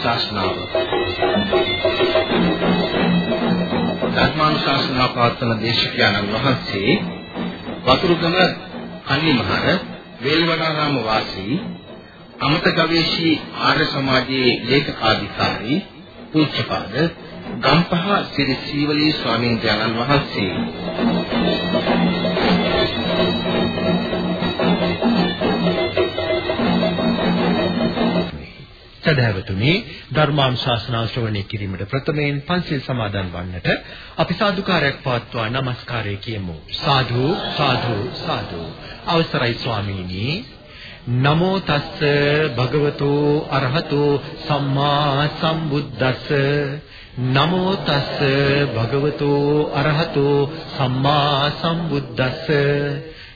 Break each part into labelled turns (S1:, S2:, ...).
S1: ධර්මානුශාසනාව. ධර්මානුශාසනාව පවත්වන දේශකයන්න් වහන්සේ වතුරුගම කන්නිමහර වේල්වනාරාම වාසී අමත ගවේෂී ආර්ය සමාජයේ ලේකකාධිකාරී පූජ්‍යපාද ගම්පහ සිරි සීවලී ස්වාමීන් වහන්සේ.
S2: සදහැවතුනි ධර්මානුශාසනා ශ්‍රවණය කිරීමට ප්‍රථමයෙන් පන්සිල් සමාදන් වන්නට අපි සාදුකාරයක් පවත්වා নমස්කාරය කියමු. සාදු සාදු සාදු. අවසරයි ස්වාමීනි. නමෝ තස්ස භගවතු අරහතෝ සම්මා සම්බුද්දස්ස. නමෝ තස්ස භගවතු අරහතෝ සම්මා සම්බුද්දස්ස.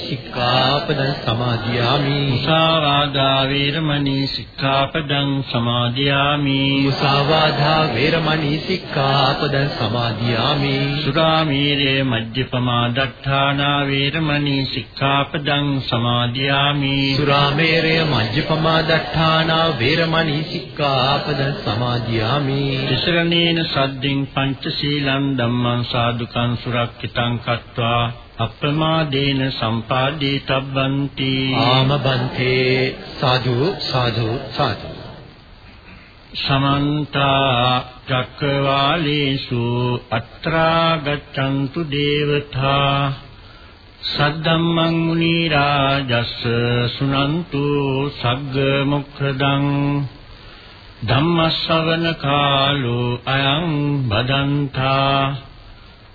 S2: සික්ඛාපදං සමාදියාමි.
S3: මුසාවාදා වේරමණී සික්ඛාපදං සමාදියාමි.
S2: මුසාවාදා වේරමණී සික්ඛාපදං සමාදියාමි.
S3: සුරාමීරේ මජ්ජපමා දත්තානා වේරමණී සික්ඛාපදං සමාදියාමි.
S2: සුරාමේරේ මජ්ජපමා දත්තානා වේරමණී සික්ඛාපදං සමාදියාමි.
S3: තිසරණේන සද්දින් පංචශීලං ධම්මං සාදුකං සුරක්ෂිතං කତ୍වා අප්‍රමාදේන සම්පාදී තබ්බන්ති
S2: ආමබන්තේ සාදු සාදු සාදු.
S3: සමන්ත චක්කවාලේසු අත්‍රා ගච්ඡන්තු දේවතා. සද්දම්මං මුනි රාජස් සුනන්තු සග්ග මොක්ඛදං. ධම්මස්සවන කාලෝ අයං බදන්තා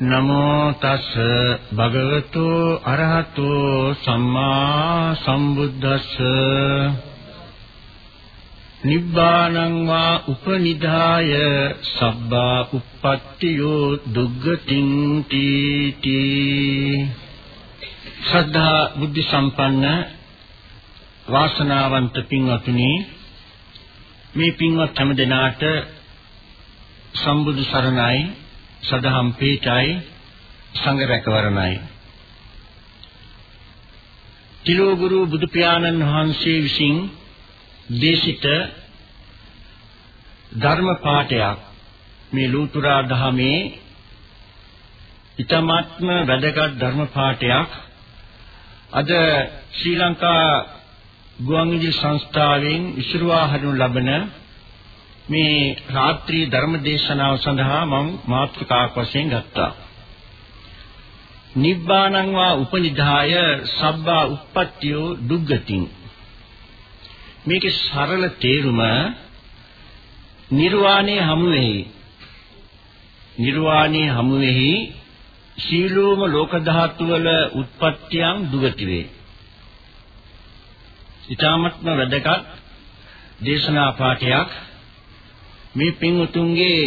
S3: නමෝ තස් භගවතු අරහතු සම්මා සම්බුද්දස්ස. නිබ්බානං වා උපනිදාය සබ්බා uppattiyo දුග්ගතින් තීති. ශ්‍රද්ධා බුද්ධ සම්පන්න වාසනාවන්ත පින්වත්නි මේ පින්වත් හැම දෙනාට සම්බුදු සරණයි. සදහම් පීඨයි සංඝ රැකවරණයි. තිලෝගුරු බුදු පියාණන් වහන්සේ විසින් දේශිත ධර්ම පාඨයක් මේ ලූතුරා දහමේ ඊටමාත්ම වැදගත් ධර්ම පාඨයක්. අද ශ්‍රී ලංකා ගුවන්විදුලි සංස්ථාවෙන් ඉදිරිවා හරිනු ලබන මේ රාත්‍රී ධර්ම දේශනාව සඳහා මම මාතෘකාවක් වශයෙන් ගත්තා. නිබ්බානං වා උපනිදාය සබ්බා uppattiyo දුග්ගතින් මේකේ සරල තේරුම නිර්වාණය හමු වෙහි නිර්වාණය හමු වෙහි සීලෝම ලෝක ධාතු වල උත්පත්තියන් දුගති වේ. ඊටාත්ම වැදගත් දේශනා පාඨයක් මේ පින් උතුම්ගේ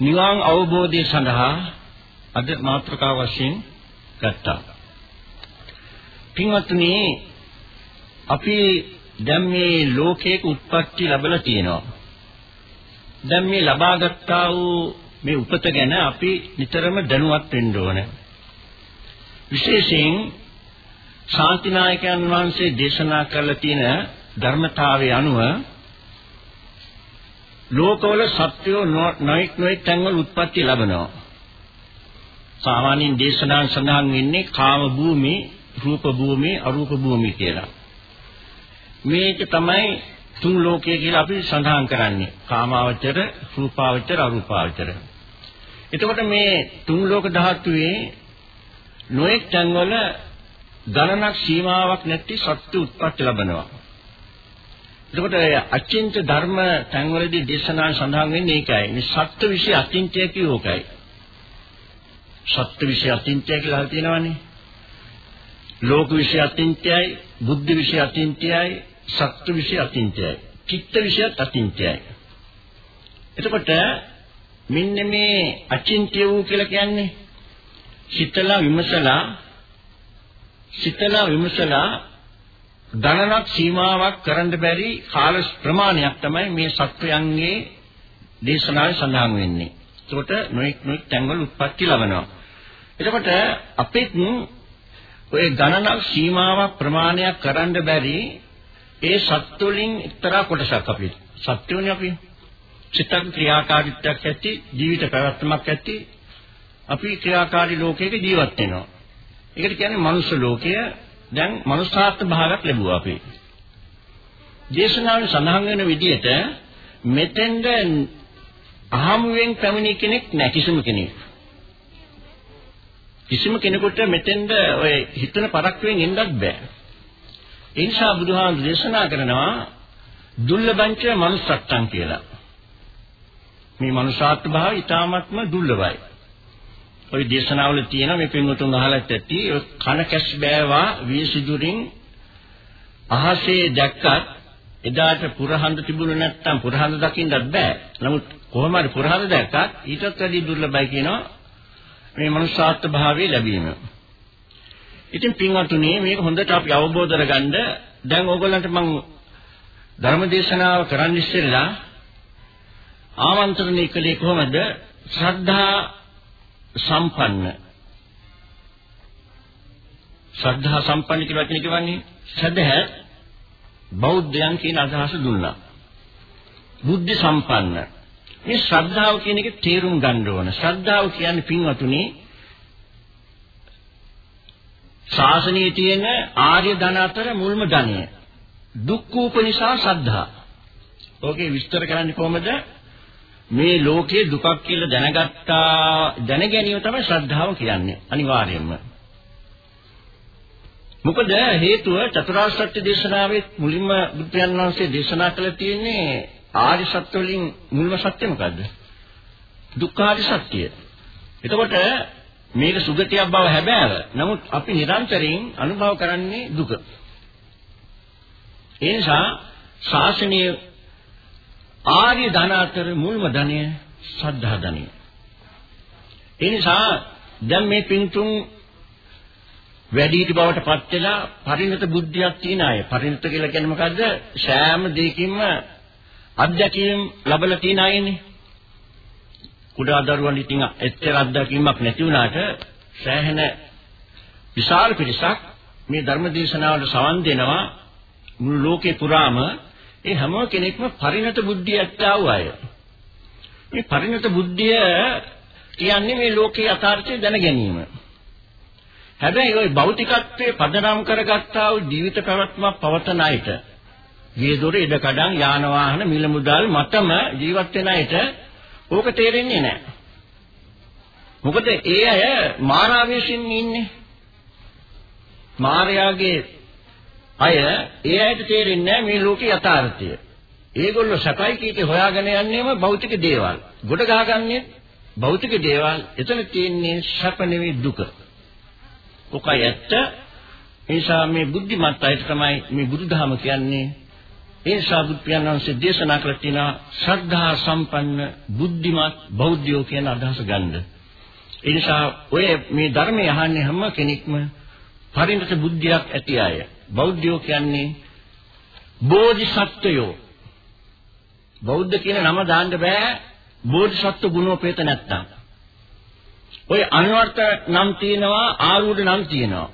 S3: නිවන් අවබෝධය සඳහා අද මාතෘකාව වශයෙන් ගත්තා. පින්වත්නි අපි දැන් මේ ලෝකයක උත්පත්ති ලැබලා තියෙනවා. දැන් මේ ලබාගත්තා වූ මේ උපත ගැන අපි නිතරම දැනුවත් වෙන්න ඕන. විශේෂයෙන් ශාන්තිනායකයන් වහන්සේ දේශනා කරලා තියෙන ධර්මතාවයේ අනුව ලෝකවල සත්‍යෝ නොඑක් නොඑක් තැන්වල උත්පත්ති ලැබෙනවා. සාමාන්‍යයෙන් දේශනා සඳහන් වෙන්නේ කාම භූමි, රූප භූමි, අරූප භූමි කියලා. මේක තමයි තුන් ලෝකය කියලා අපි සඳහන් කරන්නේ. කාමාවචර, රූපාවචර, අරූපාවචර. එතකොට මේ තුන් ලෝක ධාතුවේ නොඑක් තැන්වල ගණනක් සීමාවක් නැති සත්‍ය උත්පත්ති ලැබෙනවා. එතකොට අචින්ත ධර්ම තැන්වලදී දේශනා සඳහන් වෙන්නේ ඒකයි. මේ සත්‍ය විශ්ය අචින්තය කියෝකයි. සත්‍ය විශ්ය අචින්තය කියලා හල් තියෙනවනේ. ලෝක විශ්ය අචින්තයයි, බුද්ධ විශ්ය අචින්තයයි, සත්‍ය විශ්ය අචින්තයයි. චිත්ත විශ්ය අචින්තයයි. එතකොට මෙන්න මේ අචින්ත්‍ය වූ කියලා කියන්නේ සිතලා විමසලා සිතලා විමසලා ගණනක් සීමාවක් කරන්න බැරි කාල ප්‍රමාණයක් තමයි මේ සත්වයන්ගේ දේශනාවේ සඳහන් වෙන්නේ. ඒකට නොඑක් නොඑක් තැන්වල උත්පත්ති ලබනවා. එතකොට අපිත් ඔය ගණනක් සීමාවක් ප්‍රමාණයක් කරන්න බැරි ඒ සත්වලින් එක්තරා කොටසක් අපි සත්වෝනේ අපි චිත්ත ක්‍රියාකාරීත්වයක් ඇති ජීවිත පැවැත්මක් ඇති අපි ක්‍රියාකාරී ලෝකයක ජීවත් වෙනවා. ඒකට කියන්නේ මනුෂ්‍ය ලෝකය දැන් මනුෂ්‍යාත්ම භාවයක් ලැබුවා අපි. දේශනාවේ සඳහන් වෙන විදිහට මෙතෙන්ද අහමුවෙන් පැමිණි කෙනෙක් නැහැ කිසිම කෙනෙක්. කිසිම කෙනෙකුට මෙතෙන්ද ඔය හිතන පරක්කුවෙන් එන්නත් බෑ. ඒ නිසා බුදුහාමුදුරු දේශනා කරනවා දුර්ලභංච මනුස්සත්තං කියලා. මේ මනුෂ්‍යාත්ම භාවය ඊටාත්ම දුර්ලභයි. ওই දේශනාවල තියෙන මේ පින්වතුන් අහලත් ඇති කන කැස් බෑවා වීසිදුරින් අහසේ දැක්කත් එදාට පුරහඳ තිබුණ නැත්තම් පුරහඳ දකින්නත් බෑ. නමුත් කොහොම හරි පුරහඳ දැක්කත් ඊටත් වැඩි දුර්ලභයි කියනවා මේ මනුෂ්‍යාත්ම භාවයේ ලැබීම. ඉතින් පින්වතුනි මේක හොඳට අපි අවබෝධ කරගන්න දැන් ඕගොල්ලන්ට මම ධර්ම දේශනාව කරන්න ඉස්සෙල්ලා ආමන්ත්‍රණය කළේ කොහොමද? ශ්‍රද්ධා සම්පන්න ශ්‍රද්ධා සම්පන්න කියලා වචනේ කියවන්නේ සදහැ බෞද්ධයන් කියන අදහස දුන්නා. බුද්ධ සම්පන්න. මේ ශ්‍රද්ධාව කියන එක තේරුම් ගන්න ඕන. ශ්‍රද්ධාව කියන්නේ පින්වතුනි ශාසනයේ තියෙන ආර්ය ධන අතර මුල්ම ධනය. දුක්ඛූප නිසා ශ්‍රද්ධා. ඕකේ විස්තර කරන්නේ කොහොමද? මේ ලෝකේ දුකක් කියලා දැනගත්තා දැන ගැනීම තමයි ශ්‍රද්ධාව කියන්නේ අනිවාර්යයෙන්ම. මොකද හේතුව චතුරාර්ය සත්‍ය දේශනාවේ මුලින්ම බුද්ධයන් වහන්සේ දේශනා කළ තියෙන්නේ ආර්ය සත්‍ය වලින් මුල්ම සත්‍ය මොකද්ද? දුක්ඛාරි සත්‍ය. එතකොට මේක සුගතියක් බව හැබෑව. නමුත් අපි නිරන්තරයෙන් අනුභව කරන්නේ දුක. ඒ නිසා ශාසනීය ආර්ය ධන අතර මුල්ම ධනය ශ්‍රද්ධා ධනය. ඒ නිසා දැන් මේ පින්තුන් වැඩිහිටි බවට පත් වෙලා පරිණත බුද්ධියක් තියන අය. පරිණත කියලා කියන්නේ මොකද්ද? සෑම දෙයකින්ම අත්දැකීම් ලැබලා තියන අයනේ. කුඩා දරුවන් ඉතින් එච්චර අත්දැකීමක් නැති වුණාට සෑහෙන විශාල පිරිසක් මේ ධර්ම දේශනාවලට සවන් දෙනවා මුළු ලෝකේ පුරාම ඒ හැම කෙනෙක්ම පරිණත බුද්ධිය ඇත්තා වූ අය. මේ පරිණත බුද්ධිය කියන්නේ මේ ලෝකේ යථාර්ථය දැන ගැනීම. හැබැයි ওই භෞතිකත්වයේ පදනම් කරගත්තා වූ ජීවිත පැවැත්මක් පවතන අයට, ගේදොර ඉඩකඩම් යාන වාහන මිල මුදල් මතම ජීවත් වෙන අයට ඕක තේරෙන්නේ නැහැ. මොකද ඒ අය මායාවයෙන් ඉන්නේ. මායාවේ අය ඒ අයට තේරෙන්නේ මේ ලෝකේ යථාර්ථය. ඒගොල්ලෝ සැපයි කීටි හොයාගෙන යන්නේම භෞතික දේවල්. ගොඩ ගහගන්නේ භෞතික දේවල්. එතන තියෙන්නේ සැප නෙවෙයි දුක. ඔකයි ඇත්ත. ඒ නිසා මේ බුද්ධිමත් අයට තමයි මේ බුදුදහම කියන්නේ. ඒ නිසා බුදු පියාණන්සේ දේශනා කළ තියෙන ශ්‍රද්ධා සම්පන්න බුද්ධිමත් බෞද්ධයෝ කියන අදහස ගන්න. ඒ නිසා ඔය මේ ධර්මය අහන්නේ හැම කෙනෙක්ම පරිණත බුද්ධියක් ඇති අය. බෞද්ධයෝ කියන්නේ බෝධිසත්වයෝ. බෞද්ධ කියන නම දාන්න බෑ බෝධිසත්ව ගුණෝපේත නැත්තම්. ඔය අන්වර්ථ නම් තියෙනවා ආරූඪ නම් තියෙනවා.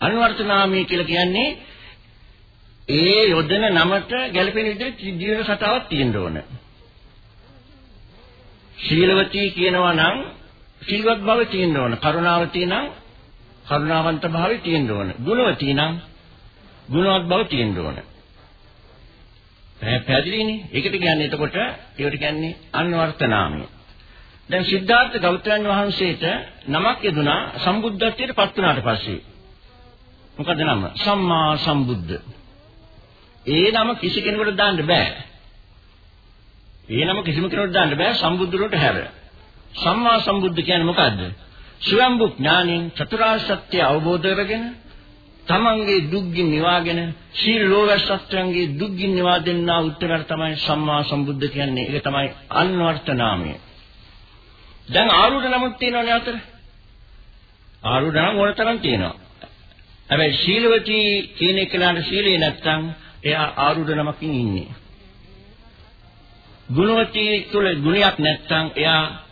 S3: අන්වර්ථ නාමී කියලා කියන්නේ ඒ යොදන නමට ගැළපෙන විදිහට ජීවන සටාවක් තියෙන්න ඕන. ශීලවතී කියනවා නම් සිල්වත් බව තියෙන්න ඕන. කරුණාව තියෙනම් කරුණාවන්ත භාවය තියෙන්න ඕන. ගුණවතී නම් ගුණවත් බව තියෙන්න ඕන. පැහැදිලිනේ. ඒකට කියන්නේ එතකොට ඒකට කියන්නේ අන්වර්ථ නාමය. දැන් සිද්ධාර්ථ ගෞතමයන් වහන්සේට නමක් යෙදුනා සම්බුද්ධත්වයට පත් වුණාට පස්සේ. මොකද නම? සම්මා සම්බුද්ධ. ඒ නම කිසි කෙනෙකුට දාන්න බෑ. ඒ නම කිසිම කෙනෙකුට දාන්න බෑ සම්බුද්ධ වලට හැර. සම්මා සම්බුද්ධ කියන්නේ මොකද්ද? ස්වයම්බු ඥානින් චතුරාර්ය සත්‍ය අවබෝධ කරගෙන තමන්ගේ දුක්ගින් නිවාගෙන සීල ලෝකසත්‍යංගේ දුක්ගින් නිවා දෙන්නා උත්තරර තමයි සම්මා සම්බුද්ධ කියන්නේ. ඒක තමයි අන්වර්ථ නාමය. දැන් ආරුඩ නමුත් තියෙනවනේ අතර. ආරුඩ නම් ඕන තරම් තියෙනවා. හැබැයි සීලවතී කියන එකලාට සීලේ නැත්තම් එයා ආරුඩ නමකින් ඉන්නේ. ගුණවතී තුල ගුණයක් නැත්තම් එයා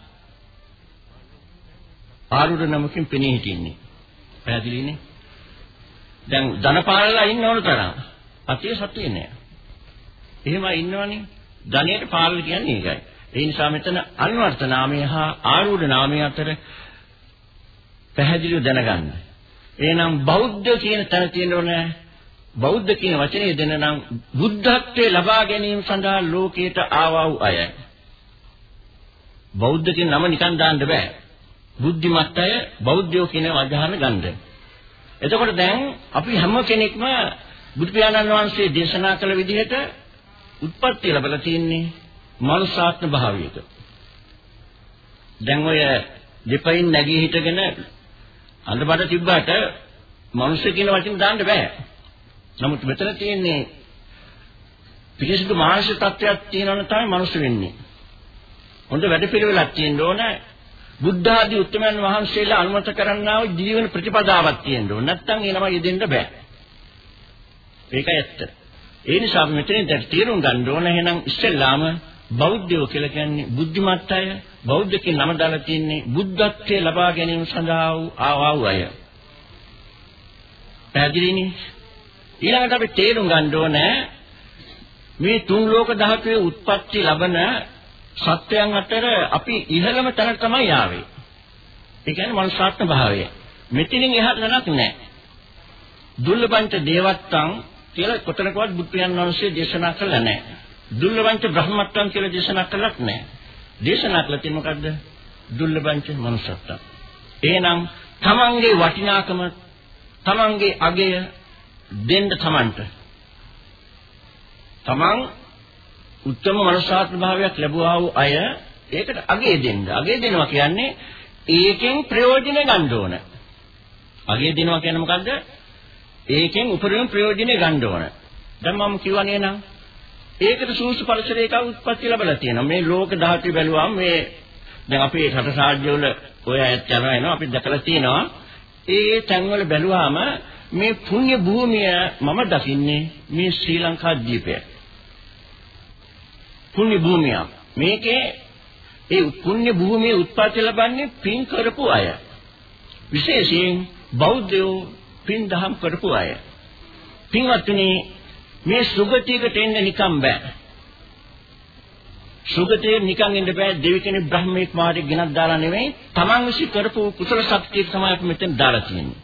S3: ආරුඩ නමකින් පෙනී හිටින්නේ. පැහැදිලිනේ? දැන් ධනපාලලා ඉන්න ඕන තරම්. අතිය සතුයේ නෑ. එහෙම ඉන්නවනේ. ධනයට පාලන කියන්නේ ඒකයි. ඒ නිසා මෙතන අන්වර්ථ නාමය හා ආරූඪ නාමය අතර පැහැදිලිව දැනගන්න. එහෙනම් බෞද්ධ කියන තැන තියෙනවනේ බෞද්ධ කියන වචනේ දෙන නම් බුද්ධත්වයේ ලබා ගැනීම සඳහා ලෝකයට ආවා වූ අය. බෞද්ධ කියන නම නිකන් දාන්න බෑ. බුද්ධිමත් අය බෞද්ධයෝ කියන වචන ගන්න. එතකොට දැන් අපි හැම කෙනෙක්ම බුදු පියාණන් වහන්සේ දේශනා කළ විදිහට උත්පත්ති ලැබලා තියෙන්නේ මනුසාත්ම භාවයක. දැන් ඔය දෙපයින් නැගී හිටගෙන අඳබඩ තිබ්බට මනුෂ්‍ය කියන වචන දාන්න බෑ. නමුත් මෙතන තියෙන්නේ පිරිසිදු මානසික තත්ත්වයක් තියෙනවනේ තමයි මනුෂ්‍ය වෙන්නේ. හොඳ වැඩපිළිවෙලක් තියෙන්න ඕනේ. බුද්ධ ආදී උත්තරමයන් වහන්සේලා අනුමත කරන්නා වූ ජීවන ප්‍රතිපදාවක් තියෙන්න ඕන. නැත්නම් ඒ නම යෙදෙන්න බෑ. ඒකයි ඇත්ත. ඒ නිසා අපි මෙතනින් දැන් තේරුම් ගන්න ඕන එහෙනම් ඉස්සෙල්ලාම බෞද්ධයෝ කියලා කියන්නේ බුද්ධිමත් අය. බෞද්ධ කියන නම දාලා තින්නේ බුද්ධත්වයේ ලබා ගැනීම සඳහා වූ ආවා වූ අය. පැහැදිලිනේ? ඊළඟට අපි තේරුම් ගන්න ඕනේ මේ තුන් ලෝක ධාතුවේ උත්පත්ති ලබන සත්‍යයන් අතර අපි ඉහළම තැන තමයි යාවේ. ඒ කියන්නේ මනුෂ්‍යාත්ම භාවය. මෙතනින් එහාට තැනක් නැහැ. දුර්ලභංච දේවත්තං කියලා කොතනකවත් බුදු පියාණන් වහන්සේ දේශනා කළා නැහැ. දුර්ලභංච බ්‍රහ්මත්තං කියලා දේශනා කළත් නැහැ. දේශනා කළ තියෙන්නේ මොකද්ද? දුර්ලභංච මනුෂ්‍යත්වං. එහෙනම් තමන්ගේ වටිනාකම තමන්ගේ අගය දෙන්න තමන්ට තමන් උත්තම මනුෂ්‍යාත්ම භාවයක් ලැබුවා වූ අය ඒකට අගේ දෙන්න. අගේ දෙනවා කියන්නේ ඒකෙන් ප්‍රයෝජන ගන්න ඕන. අගේ දෙනවා කියන්නේ මොකද්ද? ඒකෙන් උපරිම ප්‍රයෝජන ගන්න ඕන. දැන් මම කියවනේ නම් ඒකට සූසු පරිසරයක උත්පත්ති ලැබලා තියෙනවා. මේ ලෝක ධාතු බැලුවම මේ දැන් අපේ රට සාජ්‍යවල ඔය ඇත් යනවා එනවා අපි දැකලා තියෙනවා. ඒ තැන්වල බැලුවාම මේ පුණ්‍ය භූමිය මම දකින්නේ මේ ශ්‍රී ලංකා දීපය. පුණ්‍ය භූමියක්. මේකේ ඒ පුණ්‍ය භූමියේ උත්පත්ති ලබන්නේ පින් කරපු අය. විශේෂයෙන් බෞද්ධයෝ පින් දහම් කරපු අය. පින්වත්නි මේ සුගතියකට එන්න නිකම් බෑ. සුගතිය නිකන් එන්න බෑ දෙවි කෙනෙක් බ්‍රහ්මෙක් මාර්ගෙ ගෙනත් දාලා නෙවෙයි තමන් විසි කරපු කුසල ශක්තිය තමයි අපි මෙතෙන් දාලා තියෙන්නේ.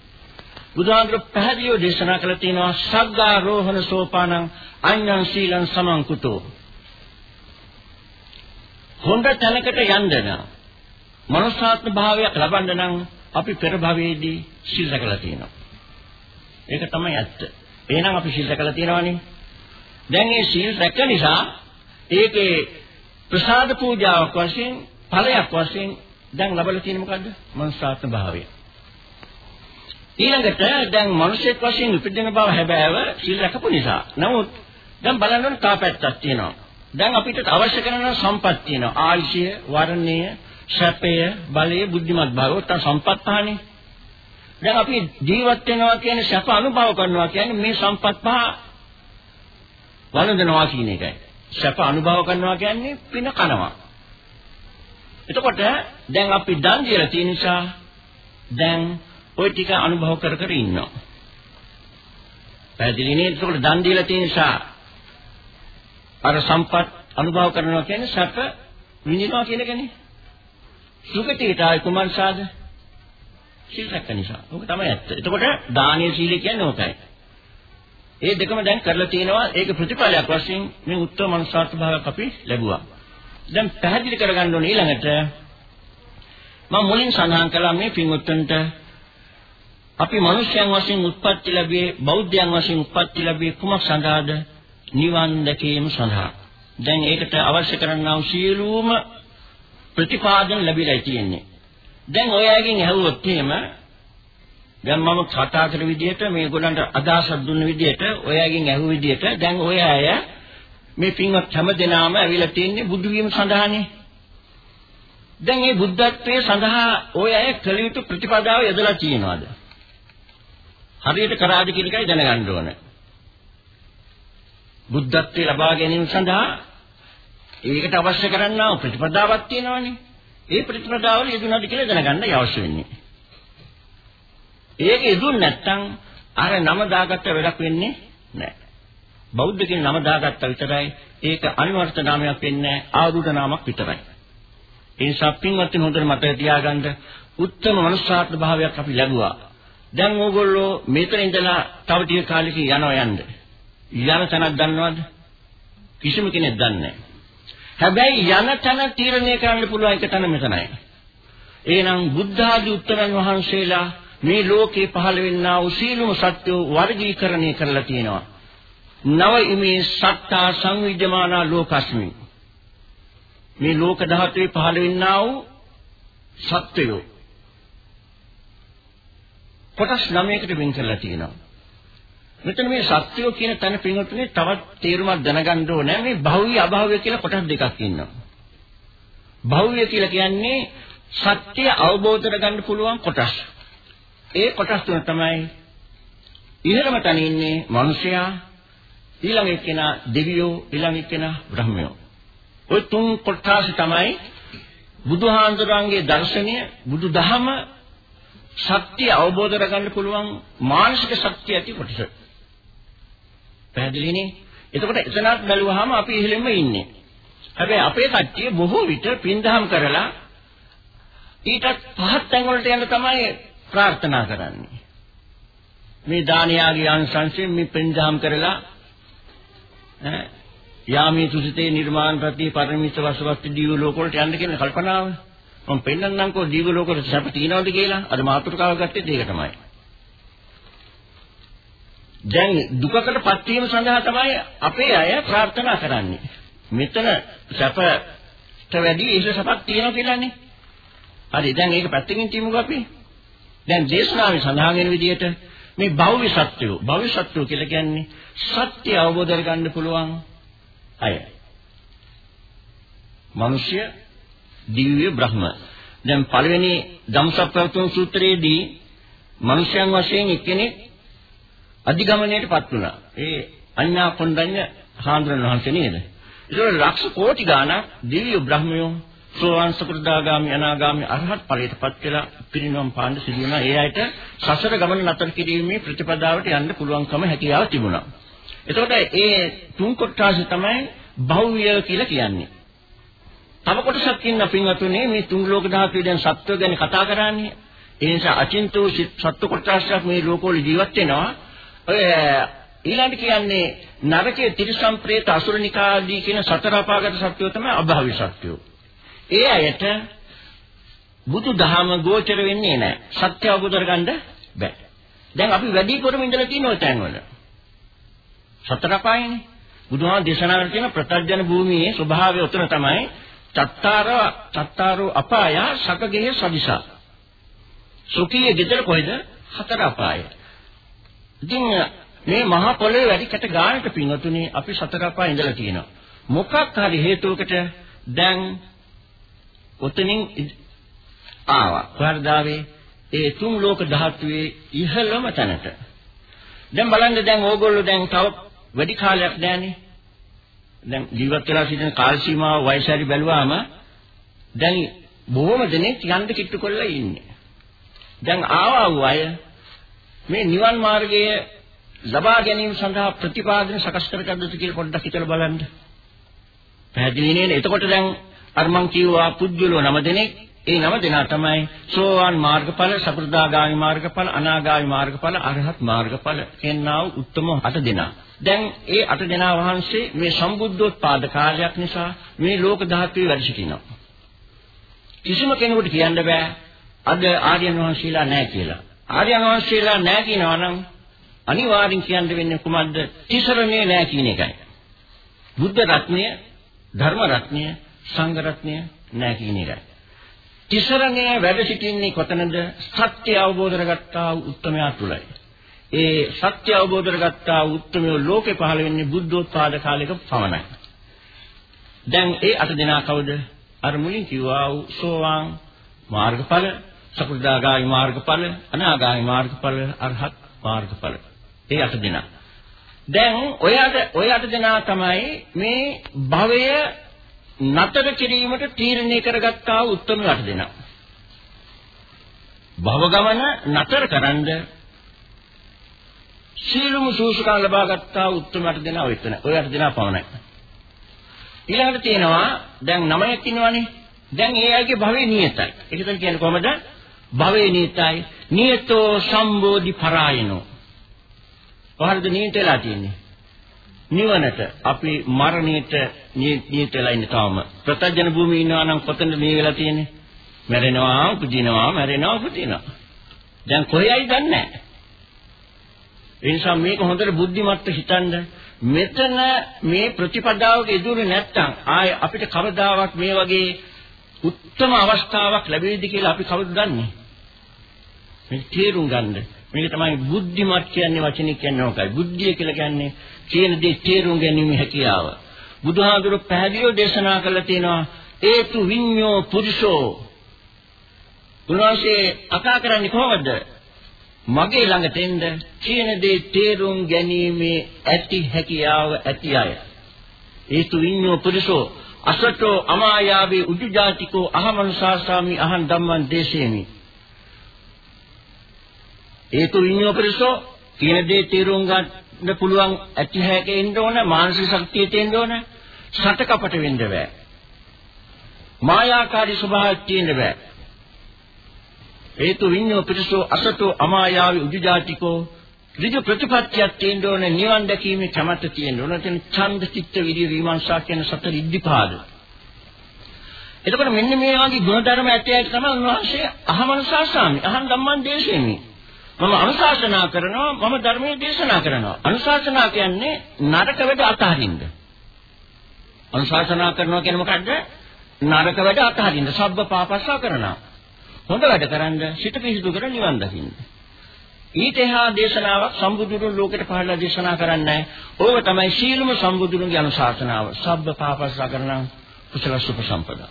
S3: බුදුහාමුදුර පැහැදිලිව දේශනා කළ තියෙනවා සග්ගාරෝහණ සෝපානං අඤ්ඤං සීලං සමංකුතෝ හොඳ තැනකට යන්න නම් මනුෂ්‍යාත්ම භාවයක් ලබන්න නම් අපි පෙර භවයේදී සිල් රැකලා තියෙනවා. ඒක තමයි ඇත්ත. එහෙනම් අපි සීල් රැකලා තියෙනවානේ. දැන් මේ සීල් රැක නිසා ඒකේ ප්‍රසාද පූජාවක් වශයෙන් ඵලයක් වශයෙන් දැන් ලැබලා තියෙන මොකද්ද? මනුෂ්‍යාත්ම භාවය. ඊළඟට දැන් මිනිසෙක් වශයෙන් උපදින බව හැබෑව සීල් රැකපු නිසා. නමුත් දැන් බලන්න ඕන තා පැත්තක් තියෙනවා. දැන් අපිට අවශ්‍ය කරන සම්පත් තියෙනවා. ආයුෂය, වර්ණය, සැපය, බලය, බුද්ධිමත් භාවය. ඔක්කොම සම්පත් පහනේ. දැන් අපි ජීවත් වෙනවා කියන්නේ සැප අනුභව කරනවා කියන්නේ මේ සම්පත් පහ වළඳනවා කියන එකයි. සැප අනුභව කරනවා කියන්නේ පින කනවා. එතකොට දැන් අපි දන් දීලා තියෙන නිසා දැන් ওই ටික අනුභව කර කර ඉන්නවා. පැහැදිලි නේද? එතකොට දන් දීලා තියෙන නිසා අර සම්පත් අනුභව කරනවා කියන්නේ සැප විඳිනවා කියන එකනේ. සුගතියට ආයි කුමන්සාද? සීල රැක නිසා. ඕක තමයි ඇත්ත. එතකොට දානීය සීලය කියන්නේ ඕකයි. ඒ දෙකම දැන් කරලා තියෙනවා ඒක ප්‍රතිඵලයක් වශයෙන් මේ උත්තර මනසාර්ථ භාවයක් අපි ලැබුවා. දැන් පැහැදිලි කරගන්න ඕනේ ඊළඟට මම මුලින් සඳහන් කළා මේ පින්වත්තුන්ට අපි මිනිස්යන් වශයෙන් උත්පත්ති ලැබියේ බෞද්ධයන් වශයෙන් උත්පත්ති ලැබියේ කුමක් සඳහාද? නිවන් දැකීම සඳහා. දැන් ඒකට අවශ්‍ය කරන්නා වූ සියලුම ප්‍රතිපාදන ලැබිලා තියෙන්නේ. දැන් ඔය අයගෙන් ඇහුවොත් එහෙම දැන් මම කතා කරන විදිහට මේගොල්ලන්ට අදහසක් දුන්න විදිහට ඔය අයගෙන් ඇහුව විදිහට දැන් ඔය අය මේ පින්වත් හැම දෙනාම ඇවිල්ලා තින්නේ බුදු වීම සඳහානේ. දැන් මේ බුද්ධත්වයේ සඳහා ඔය අය කළ යුතු ප්‍රතිපදාව යදලා තියෙනවද? හරියට කරාද කියන එකයි දැනගන්න ඕනේ. බුද්ධත්වයේ ලබා ගැනීම සඳහා ඒකට අවශ්‍ය කරන්නා ප්‍රතිපදාවක් තියෙනවනේ. ඒ ප්‍රතිපදාවල යෙදුණාද කියලා දැනගන්න අවශ්‍ය වෙන්නේ. ඒක යෙදුන් නැත්නම් අර නම දාගත්ත වැඩක් වෙන්නේ නැහැ. බෞද්ධ කියන නම දාගත්ත විතරයි ඒක අනිවාර්ත නාමයක් වෙන්නේ ආදුඩ නාමයක් විතරයි. ඒ නිසා පින්වත්නි හොඳට මතක තියාගන්න උත්තම මනුෂ්‍යාත්ම භාවයක් අපි ලැබුවා. දැන් ඕගොල්ලෝ මෙතන ඉඳලා තව ටික කාලෙකින් යනවා යන්න. යන තැනක් දන්නවද? කිසිම කෙනෙක් දන්නේ නැහැ. හැබැයි යන තැන තීරණය කරන්න පුළුවන් එක තැන මෙතනයි. එහෙනම් බුද්ධ ආදී උත්තරන් වහන්සේලා මේ ලෝකේ පහළ වෙන්නා වූ සීලම සත්‍යෝ වර්ගීකරණය කරලා තියෙනවා. නව ඉමේ සත්තා සංවිද්‍යමාන ලෝකස්මි. මේ ලෝක ධාතුවේ පහළ වෙන්නා වූ සත්‍යෝ කොටස් 9කට වෙන් කරලා තියෙනවා. මෙතන මේ සත්‍යෝ කියන තැන පින්වත්නි තවත් තේරුමක් දැනගන්න ඕනේ මේ භෞවිය අභෞවිය කියලා කොටස් දෙකක් ඉන්නවා. භෞවිය කියලා කියන්නේ සත්‍ය අවබෝධ කරගන්න පුළුවන් කොටස්. ඒ කොටස් තුන තමයි ඉහළම තැන ඉන්නේ මිනිසයා ඊළඟ එක්කෙනා දෙවියෝ ඊළඟ එක්කෙනා බ්‍රහ්මයෝ. ওই තුන් කොටස් තමයි බුදුහාඳුරන්ගේ දර්ශනය බුදුදහම සත්‍ය අවබෝධ කරගන්න පුළුවන් මානසික ශක්තිය ඇති කොටස. පැහැදිලිනේ? එතකොට එතනත් බැලුවාම අපි ඉහළෙම ඉන්නේ. හැබැයි අපේ කට්ටිය බොහෝ විට පින්දහම් කරලා ඊටත් පහත් තැන් වලට යන්න තමයි ප්‍රාර්ථනා කරන්නේ. මේ දානයාගේ අංශංශයෙන් මේ පින්දහම් කරලා ඈ යාමී සුසිතේ නිර්මාණ ප්‍රති පරිමිත වසවත් දීව ලෝක වලට යන්න කියන කල්පනාව මම පෙන්නන්නම්කෝ දීව ලෝක වල සැප තියනවද කියලා අද මාතෘකාව ගත්තේ ඒක තමයි. දැන් දුකකටපත් වීම සඳහා තමයි අපේ අය ප්‍රාර්ථනා කරන්නේ. මෙතන සැපට වැඩි ඉහළ සැපක් තියෙනවා කියලානේ. හරි දැන් ඒක පැත්තකින් තියමුකෝ අපි. දැන් දේශනාවේ සඳහන් වෙන විදිහට මේ භෞවික සත්‍යය භෞවික සත්‍යය කියලා කියන්නේ සත්‍ය අවබෝධ කරගන්න පුළුවන් අය. මිනිස්ය දිව්‍ය බ්‍රහ්ම. දැන් පළවෙනි ධම්සප්පවතුන් සූත්‍රයේදී මිනිසයන් වශයෙන් එක්කෙනෙක් අධිගමනයටපත් වුණා. ඒ අඤ්ඤා කොණ්ඩඤ්ඤ හාමුදුරන් වහන්සේ නේද? ඒතකොට ලක්ෂ කෝටි ගාණක් දිව්‍ය බ්‍රහ්මයෝ සෝවාන් සකෘදාගාමි අනාගාමි අරහත් ඵලයටපත් වෙලා පිරිනොම් පාන්න සිදු වුණා. ඒ අයට සසර ගමන නතර කිරීමේ ප්‍රතිපදාවට යන්න පුළුවන්කම හැකියාව තිබුණා. එතකොට ඒ තුන් කොටස තමයි භෞවිය කියලා කියන්නේ. තව කොටසක් ඉන්න පින්වතුනේ මේ තුන් ලෝක ධාතුවේ දැන් සත්ව ගැන කතා කරන්නේ. ඒ නිසා අචින්තෝ සත්ව කොටසක් මේ ලෝකවල ජීවත් වෙනවා. ඔය ඊළඟට කියන්නේ නරකයේ තිරිසන් പ്രേත අසුරනිකාදී කියන සතර අපාගත සත්‍යෝ තමයි අභාව්‍ය සත්‍යෝ. ඒ අයට බුදු දහම ගෝචර වෙන්නේ නැහැ. සත්‍ය අවබෝධ කරගන්න බෑ. දැන් අපි වැඩිපුරම ඉඳලා තියෙන ওই තැන්වල. සතර අපායනේ. බුදුහාම දේශනා කරන ප්‍රත්‍යඥ භූමියේ ස්වභාවය උතන තමයි චත්තාර චත්තාර අපාය සකගෙහි සදිසා. සුඛියේ ගෙදර කොහෙද? හතර අපායයි. ඉතින් මේ මහා පොළොවේ වැඩි කට ගානට පින්වතුනි අපි සතර අපාය ඉඳලා තියෙනවා. මොකක් හරි හේතුවකට දැන් ඔතනින් ආවා. වර්ධාවේ ඒ තුන් ලෝක ධාතුවේ ඉහළම තැනට. දැන් බලන්න දැන් ඕගොල්ලෝ දැන් තව වැඩි කාලයක් දැනේ. දැන් ජීවත් වෙලා සිටින කාල සීමාව වයස හරි බැලුවාම දැන් බොහොම දෙනෙක් යන්න කිට්ටු කරලා ඉන්නේ. දැන් ආවා වූ අය මේ නිවන් මාර්ගය ලබා ගැනීම සඳහා ප්‍රතිපාදන සකස් කරගන්නද කියලා පොඩ්ඩක් හිතලා බලන්න. පැහැදිලි නේද? එතකොට දැන් අර මං කිව්වා පුජ්‍යලෝ නම දෙනෙක් ඒ නම දෙනා තමයි සෝවාන් මාර්ගඵල, සකෘදාගාමි මාර්ගඵල, අනාගාමි මාර්ගඵල, අරහත් මාර්ගඵල කියනා වූ උත්තම අට දෙනා. දැන් ඒ අට දෙනා වහන්සේ මේ සම්බුද්ධෝත්පාද කාලයක් නිසා මේ ලෝක ධාතුවේ වැඩ සිටිනවා. කිසිම කෙනෙකුට කියන්න බෑ අද ආර්යයන් වහන්සේලා නැහැ කියලා. ආර්යයන් වහන්සේලා නැහැ කියනවා නම් අනිවාර්යෙන් කියන්න වෙන්නේ කුමක්ද? තිසරණේ නැහැ කියන එකයි. බුද්ධ රත්නය, ධර්ම රත්නය, සංඝ රත්නය නැහැ කියන එකයි. තිසරණේ වැඩ සිටින්නේ කොතනද? සත්‍ය අවබෝධ කරගත්තා වූ උත්මයා තුලයි. ඒ සත්‍ය අවබෝධ කරගත්තා වූ උත්මයෝ ලෝකේ පහළ වෙන්නේ බුද්ධෝත්පාද කාලයක පමණයි. දැන් ඒ අට දෙනා කවුද? අර මුලින් කිව්වා වූ සෝවාන් මාර්ගඵල, සකෘදාගාමි මාර්ගඵල, අනාගාමි මාර්ගඵල, අරහත් මාර්ගඵල. ඒ අට දෙනා. දැන් ඔය අට ඔය අට දෙනා තමයි මේ භවය නතර කිරීමට තීරණය කරගත්තා වූ උත්තම අට දෙනා. භව ගමන නතර කරන්ද සීලමු සූසුකම් ලබා ගත්තා වූ උත්තම අට දෙනා ඔය එතන. ඔය අට දෙනා පමණයි. ඊළඟට තියෙනවා දැන් නමයක් ඉන්නවනේ. දැන් ඒ අයගේ භවයේ නියතයි. ඒක තමයි කියන්නේ කොහමද? භවයේ නියතයි. නියතෝ සම්බෝධි පරායනෝ. කොහොමද නියත වෙලා තියෙන්නේ? නිවනට අපි මරණයට නියත වෙලා ඉන්න තාම. ප්‍රත්‍යජන භූමියේ ඉන්නවා නම් කොතනද මේ වෙලා තියෙන්නේ? මැරෙනවා, උපදිනවා, මැරෙනවා, උපදිනවා. දැන් කොහේයි දන්නේ නැහැ. ඒ නිසා මේක හොඳට බුද්ධිමත්ව හිතන්න මෙතන මේ ප්‍රතිපදාවක ඉදුරු නැත්තම් ආය අපිට කවදාවත් මේ වගේ උත්තරම අවස්ථාවක් ලැබෙයිද කියලා අපි කවුද දන්නේ මේ තේරුම් ගන්න. මේක තමයි බුද්ධිමත් කියන්නේ වචනේ කියන්නේ මොකයි බුද්ධිය කියලා කියන්නේ කියන දේ තේරුම් ගැනීම හැකියාව. බුදුහාඳුර පැහැදිලිව දේශනා කළා තියෙනවා ඒතු විඤ්ඤෝ පුරුෂෝ. උන්වහන්සේ අකා කරන්නේ කොහොමද? මගේ ළඟට එන්න කියන දේ තේරුම් ගැනීමේ ඇති හැකියාව ඇති අය. ඒතු විඤ්ඤෝ පුරිසෝ අසතෝ අමායාවේ උජුජාතිකෝ අහමනුසාසාමි අහං ධම්මං දේශේමි. ඒතු විඤ්ඤෝ පුරිසෝ කියන දේ තේරුම් ගන්න පුළුවන් ඇති හැකෙන්න ඕන මානසික ශක්තිය තියෙන්න ඕන සතකපට වෙන්න බෑ. මායාකාරී ස්වභාවයක් තියෙන්න බෑ. හේතු විඤ්ඤෝ පිටසෝ අසතෝ අමායාවි උජුජාතිකෝ ඍජු ප්‍රතිපත්තියක් තියෙන්න ඕන නිවන් දැකීමේ කැමැත්ත තියෙන්න ඕන එතන ඡන්ද චිත්ත විරිය විමර්ශා කියන සතර ඉද්ධිපාද එතකොට මෙන්න මේ වගේ ගුණධර්ම ඇතියට තමයි උන්වහන්සේ අහමනසාසාමි අහන් ධම්මං දේශේමි මම අනුශාසනා කරනවා මම ධර්මයේ දේශනා කරනවා අනුශාසනා කියන්නේ නරක වැඩ අතහරින්න අනුශාසනා කරනවා කියන්නේ මොකද්ද නරක වැඩ අතහරින්න සබ්බ පාපස්සා කරනවා හොඳ වැඩ කරන්න සිත පිහිටු කර නිවන් දකින්න. ඊට එහා දේශනාවක් සම්බුදුරුන් ලෝකෙට පහළලා දේශනා කරන්නේ ඕක තමයි සීලම සම්බුදුරුන්ගේ අනුශාසනාව. සබ්බ පාපස්සකරණං කුසල සුපසම්පදා.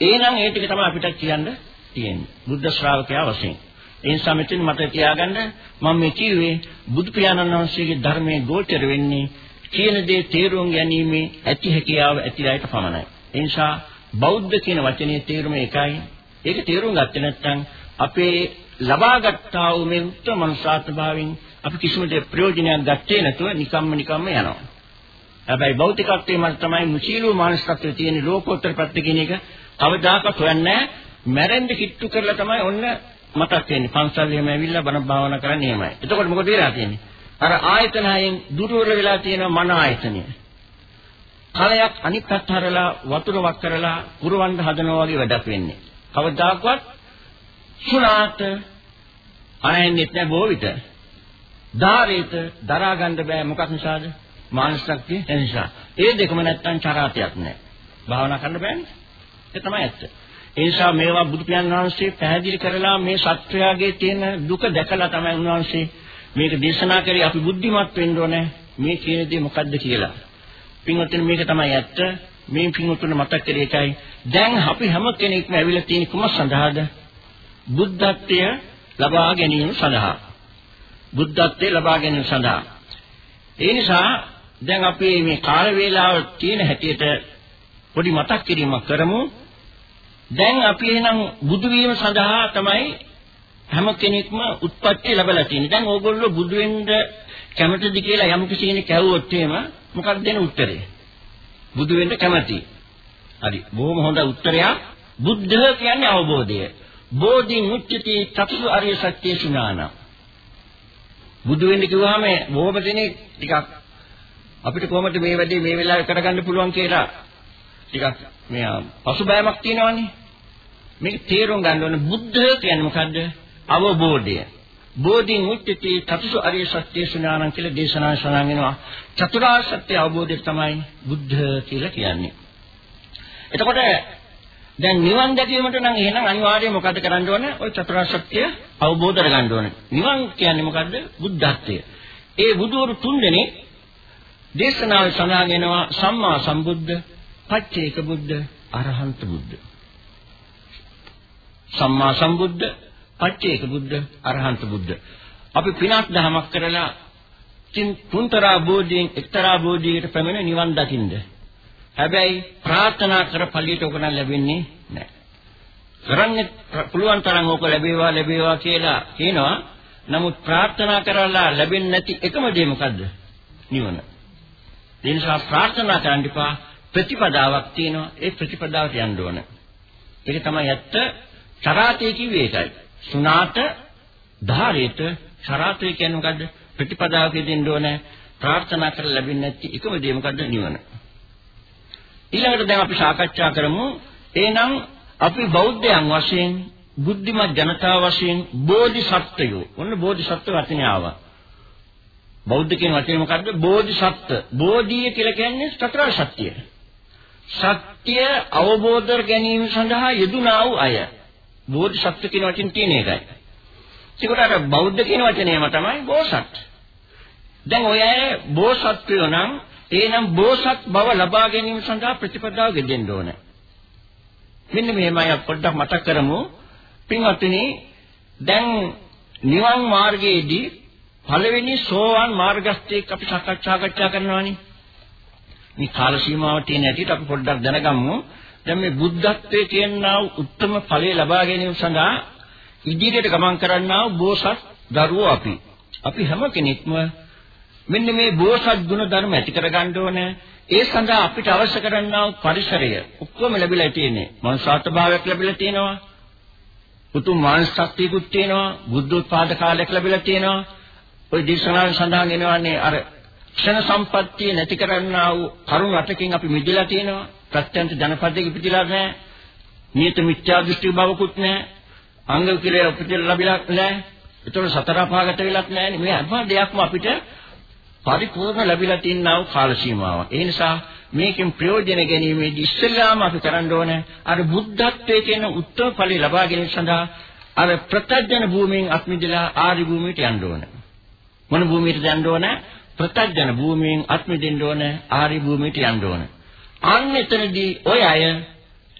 S3: එහෙනම් ඒ ටික තමයි අපිට කියන්න තියෙන්නේ. බුද්ධ ශ්‍රාවකයා වශයෙන්. ඒ නිසා මෙතන මතක තියාගන්න මම මේ කිව්වේ බුදු පියාණන් වහන්සේගේ ධර්මයේ ගෝචර වෙන්නේ කියන දේ තේරුම් ගැනීමේ ඇති හැකියාව ඇතිලයිට පමණයි. ඒ නිසා බෞද්ධ කියන වචනේ තේරුම එකයි ඒක තේරුම් ගත්තේ නැත්නම් අපේ ලබාගත්තා වූ මේ උත්තර මනුෂ්‍යාත්ම භාවයෙන් අපි කිසිම දෙයක් ප්‍රයෝජනයක් ගත්තේ නැතුව නිකම්ම නිකම්ම යනවා. හැබැයි භෞතිකත්වයේ මත තමයි මුචීලෝ මානසිකත්වයේ තියෙන ලෝකෝත්තර පැත්ත කියන එක කවදාකවත් හොයන්නේ මැරෙන්න කිට්ටු කරලා තමයි ඔන්න මතක් වෙන්නේ. පන්සල් එහෙම ඇවිල්ලා බණ භාවනා කරන්නේ එහෙමයි. එතකොට මොකද වෙලා තියෙන්නේ? අර ආයතන හයෙන් දුරවල වෙලා තියෙන මන ආයතනය. කලයක් අනිත් පැත්ත හරලා වතුර වක් කරලා පුරවන්න හදනවා වගේ වැඩක් වෙන්නේ. කවදාකවත් සුණාට අනෙන්නෙත් නැහැ බොහෝ විට. ධාරේත දරා ගන්න බෑ මොකක් නිසාද? මානසික ශක්තිය නිසා. ඒ දෙකම නැත්තම් චරාතයක් නැහැ. භාවනා කරන්න බෑනේ. ඒ තමයි ඇත්ත. ඒ නිසා මේවා බුදු පියාණන් වහන්සේ පැහැදිලි කරලා මේ සත්‍යයගේ තියෙන දුක දැකලා තමයි උන්වහන්සේ මේක දේශනා කරේ අපි බුද්ධිමත් වෙන්න ඕනේ මේ කියන දේ මොකද්ද කියලා. පින්වත්නි මේක තමයි ඇත්ත. මේ පින්වත්නි මතක් කරේ එකයි. දැන් අපි හැම කෙනෙක්ම ඇවිල්ලා තියෙන කුම සඳහාද? බුද්ධත්වය ලබා ගැනීම සඳහා. බුද්ධත්වය ලබා ගැනීම සඳහා. ඒ නිසා දැන් අපි මේ කාල වේලාව තියෙන හැටියට පොඩි මතක් කිරීමක් කරමු. දැන් අපි එහෙනම් බුදු වීම සඳහා තමයි හැම කෙනෙක්ම උත්පත්ති ලැබලා තියෙන්නේ. දැන් ඕගොල්ලෝ බුදු වෙන්න කැමතිද කියලා යම් කිසි කෙනෙක් ඇහුවොත් එහෙම මොකක්ද දෙන උත්තරේ? බුදු වෙන්න කැමති. හරි. බොහොම හොඳ උත්තරයක්. බුද්ධ කියන්නේ අවබෝධය. බෝධි මුච්චති චතුරු අරිය සත්‍ය සුණාන. බුදු වෙන්න කිව්වහම බොහොම දෙනෙක් ටිකක් අපිට කොහොමද මේ වැඩේ මේ වෙලාවේ කරගන්න පුළුවන් කියලා ටිකක් මේ පසුබෑමක් තියෙනවනේ. මේක තේරුම් ගන්න ඕනේ බුද්ධ කියන්නේ මොකද්ද? අවබෝධය. බෝධි මුච්චති චතුසු අරිය සත්‍ය සුණානං කියලා දේශනා සඳහන් වෙනවා. චතුරාර්ය සත්‍ය අවබෝධය තමයි බුද්ධ කියලා කියන්නේ. එතකොට දැන් නිවන් දැකීමට නම් එහෙනම් අනිවාර්යයෙන් මොකද කරන්න ඕනේ? ওই චතුරාර්ය සත්‍ය අවබෝධ කරගන්න ඕනේ. නිවන් කියන්නේ මොකද්ද? බුද්ධත්වය. ඒ බුදුවරු තුන්දෙනෙක් දේශනාවේ සඳහන් වෙනවා සම්මා සම්බුද්ධ, පච්චේක බුද්ධ, අරහන්ත බුද්ධ. සම්මා සම්බුද්ධ, පච්චේක බුද්ධ, අරහන්ත බුද්ධ. අපි පිනක් දහමක් කරලා තුන්තරා බෝධියෙන් එක්තරා බෝධියකට පැමිණ නිවන් දකින්න. හැබැයි ප්‍රාර්ථනා කර ඵලියට ඔක නම් ලැබෙන්නේ නැහැ. කරන්නේ පුළුවන් තරම් ඕක ලැබේවා ලැබේවා කියලා කියනවා. නමුත් ප්‍රාර්ථනා කරලා ලැබෙන්නේ නැති එකම දේ මොකද්ද? නිවන. ඒ නිසා ප්‍රාර්ථනා කරන්න එපා ප්‍රතිපදාවක් තියෙනවා. ඒ ප්‍රතිපදාවට යන්න ඕන. ඒක තමයි ඇත්ත. චරාතේ කිව්වේ ඒකයි. සුණාත ධාරේත චරාතේ කියන්නේ මොකද්ද? ප්‍රතිපදාවක දෙන්න ඕන. ප්‍රාර්ථනා කරලා ලැබෙන්නේ නැති එකම දේ මොකද්ද? නිවන. ඊළඟට දැන් අපි සාකච්ඡා කරමු. එහෙනම් අපි බෞද්ධයන් වශයෙන් බුද්ධිමත් ජනතාව වශයෙන් බෝධිසත්වයෝ. ඔන්න බෝධිසත්ව වචනේ ආවා. බෞද්ධ කියන වචනේ මොකද්ද? බෝධිසත්ව. බෝධිය කියලා කියන්නේ චතුරාර්ය සත්‍යය. සත්‍ය අවබෝධ කර ගැනීම සඳහා යෙදුනා වූ අය. බෝධිසත්ව කියන වචෙන් තියෙන එකයි. ඒකට අර බෞද්ධ කියන වචනේම තමයි බෝසත්. දැන් ඔය අය බෝසත්වයෝ නම් එහෙනම් බෝසත් බව ලබා ගැනීම සඳහා ප්‍රතිපදාව ගෙදෙන්න ඕනේ. මෙන්න මෙහෙමයි පොඩ්ඩක් මතක් කරමු. පින්වත්නි දැන් නිවන් මාර්ගයේදී පළවෙනි සෝවාන් මාර්ගස්ථයක අපි සාකච්ඡා කරනවානේ. මේ කාල සීමාව තියෙන හැටියට අපි පොඩ්ඩක් දැනගමු. දැන් මේ බුද්ධත්වයේ කියනා උත්තම ඵලය ලබා ගැනීම සඳහා ඉදිරියට ගමන් කරන්නා වූ බෝසත් දරුවෝ අපි. අපි හැම කෙනෙක්ම මෙන්න මේ බෝසත් ගුණ ධර්ම ඇති කරගන්න ඕනේ. ඒ සඳහා අපිට අවශ්‍ය කරන්නා වූ පරිසරය ඔක්කොම ලැබිලා තියෙන්නේ. මනසාත් භාවයක් ලැබිලා තියෙනවා. උතුම් මානසික ශක්තියකුත් තියෙනවා. බුද්ධෝත්පාද කාලයක් ලැබිලා තියෙනවා. ওই දේශනාවෙන් සඳහන් වෙනවානේ අර ක්ෂණ සම්පත්තිය නැති කරන්නා වූ කරුණ අටකින් අපි මිදලා තියෙනවා. ප්‍රත්‍යන්ත ජනපදයේ ඉපදිලා නැහැ. නියත මිත්‍යා දෘෂ්ටි බවකුත් නැහැ. අංග කියලා උපතිල ලැබිලා නැහැ. ඒතකොට සතර පහකට වෙලක් නැහැ. මේ හැම දෙයක්ම අපිට පරිපූර්ණ ලැබිලා තියෙනා වූ කාල සීමාවක්. ඒ නිසා මේකෙන් ප්‍රයෝජන ගැනීමේදී ඉස්සෙල්ලාම අපි කරන්න ඕනේ අර බුද්ධත්වයේ කියන උත්තර ඵලය ලබා ගැනීම සඳහා අර ප්‍රත්‍යඥ භූමියෙන් අත්මිදලා ආරි භූමියට යන්න ඕනේ. මොන භූමියටද යන්න ඕනේ? ප්‍රත්‍යඥ භූමියෙන් අත්මිදෙන්න ඕනේ ආරි භූමියට යන්න ඕනේ. අන්න එතනදී ඔය අය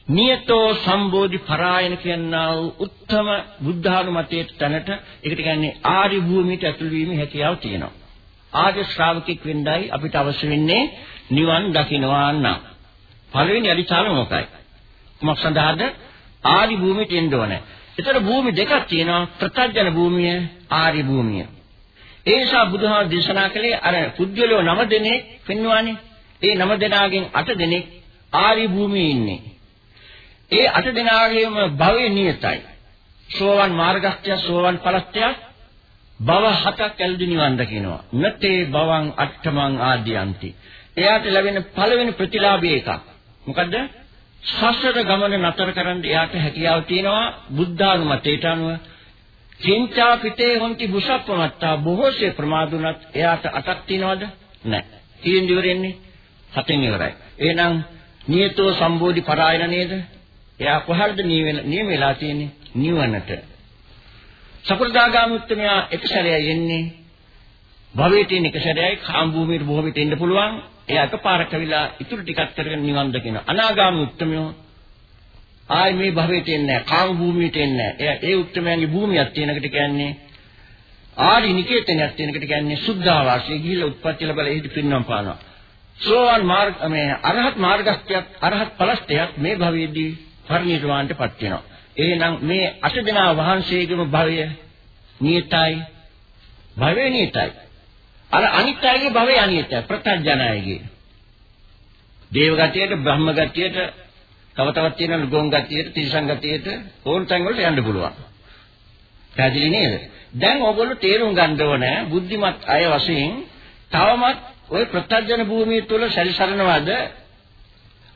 S3: නියතෝ සම්බෝධි පරායන කියනා වූ උත්තම බුද්ධානුමතයේ තැනට ඒකට කියන්නේ ආරි භූමියට ඇතුළු වීමේ හැකියාව තියෙනවා. ආර්ය ශ්‍රාවකෙක් වෙන්නයි අපිට අවශ්‍ය වෙන්නේ නිවන් දකින්නවා නම්. පළවෙනි අදිචාර මොකයි? කුමක් සඳහාද? ආරි භූමියට එන්න ඕනේ. ඒතර භූමි දෙකක් තියෙනවා ප්‍රත්‍යඥ භූමිය ආරි භූමිය. ඒ නිසා බුදුහාම දේශනා කළේ අර පුද්ගලයෝ නව දෙනෙක් පෙන්වන්නේ. ඒ නව දෙනාගෙන් අට දෙනෙක් ආරි භූමියේ ඉන්නේ. ඒ අට දෙනාගේම භවය නියතයි. සෝවන් මාර්ගස්ත්‍ය සෝවන් පලස්ත්‍ය භව හතක් ඇල්දි නිවන් දකින්නවා. නතේ භවං අට්ඨමං ආදියන්ති. එයාට ලැබෙන පළවෙනි ප්‍රතිලාභය එකක්. මොකද්ද? සසර ගමන නතර කරන්න එයාට හැකියාව තියෙනවා බුද්ධානුමතයට අනුව චින්තා පිටේ හොන්ති බුසප්පමත්තා බොහෝසේ ප්‍රමාදුනත් එයාට අටක් තියනවද? නැහැ. කීයෙන් ඉවරෙන්නේ? හතෙන් ඉවරයි. එහෙනම් නියතෝ සම්බෝධි පරායන නේද? එයා කොහරද නියම වෙලා තියෙන්නේ? නිවනට. සකෘදාගාමී උත්තමයා එක සැරේයි එන්නේ. භවයේ තියෙන එක සැරේයි කාම භූමියට බොහෝ විට එන්න පුළුවන්. එයා එකපාරක් ඇවිල්ලා ඉතුරු ටිකක් කරගෙන නිවන් දකින. අනාගාමී උත්තමයෝ ආයි මේ භවයට එන්නේ නැහැ. කාම භූමියට එන්නේ නැහැ. ඒ උත්තරමයන්ගේ භූමියක් තියෙනකට කියන්නේ ආදි නිකේතනයක් තියෙනකට කියන්නේ සුද්ධාවාසයේ ගිහිල්ලා උත්පත්ති ලැබලා එහිදී පින්නම් පානවා. සෝවන් මාර්ග මේ අරහත් මාර්ගස්ත්‍යයක් අරහත් ඵලස්ත්‍යයක් මේ භවයේදී පරිණිරවාණයටපත් වෙනවා. එහෙනම් මේ අට දෙනා වහන්සේගේම භවය නියතයි. භවය නියතයි. අර අනිත්‍යයේ භවය අනිත්‍යයි. ප්‍රත්‍යඥායගේ. දේව ගතියට බ්‍රහ්ම ගතියට තව තවත් තියෙනවා ගෝං ගතියට, තිරිසන් ගතියට ඕන තැන් වලට යන්න පුළුවන්. පැහැදිලි නේද? දැන් ඕගොල්ලෝ තේරුම් ගන්න ඕනේ බුද්ධිමත් අය වශයෙන් තවමත් ওই ප්‍රත්‍යජන භූමිය තුල සැරිසරනවද?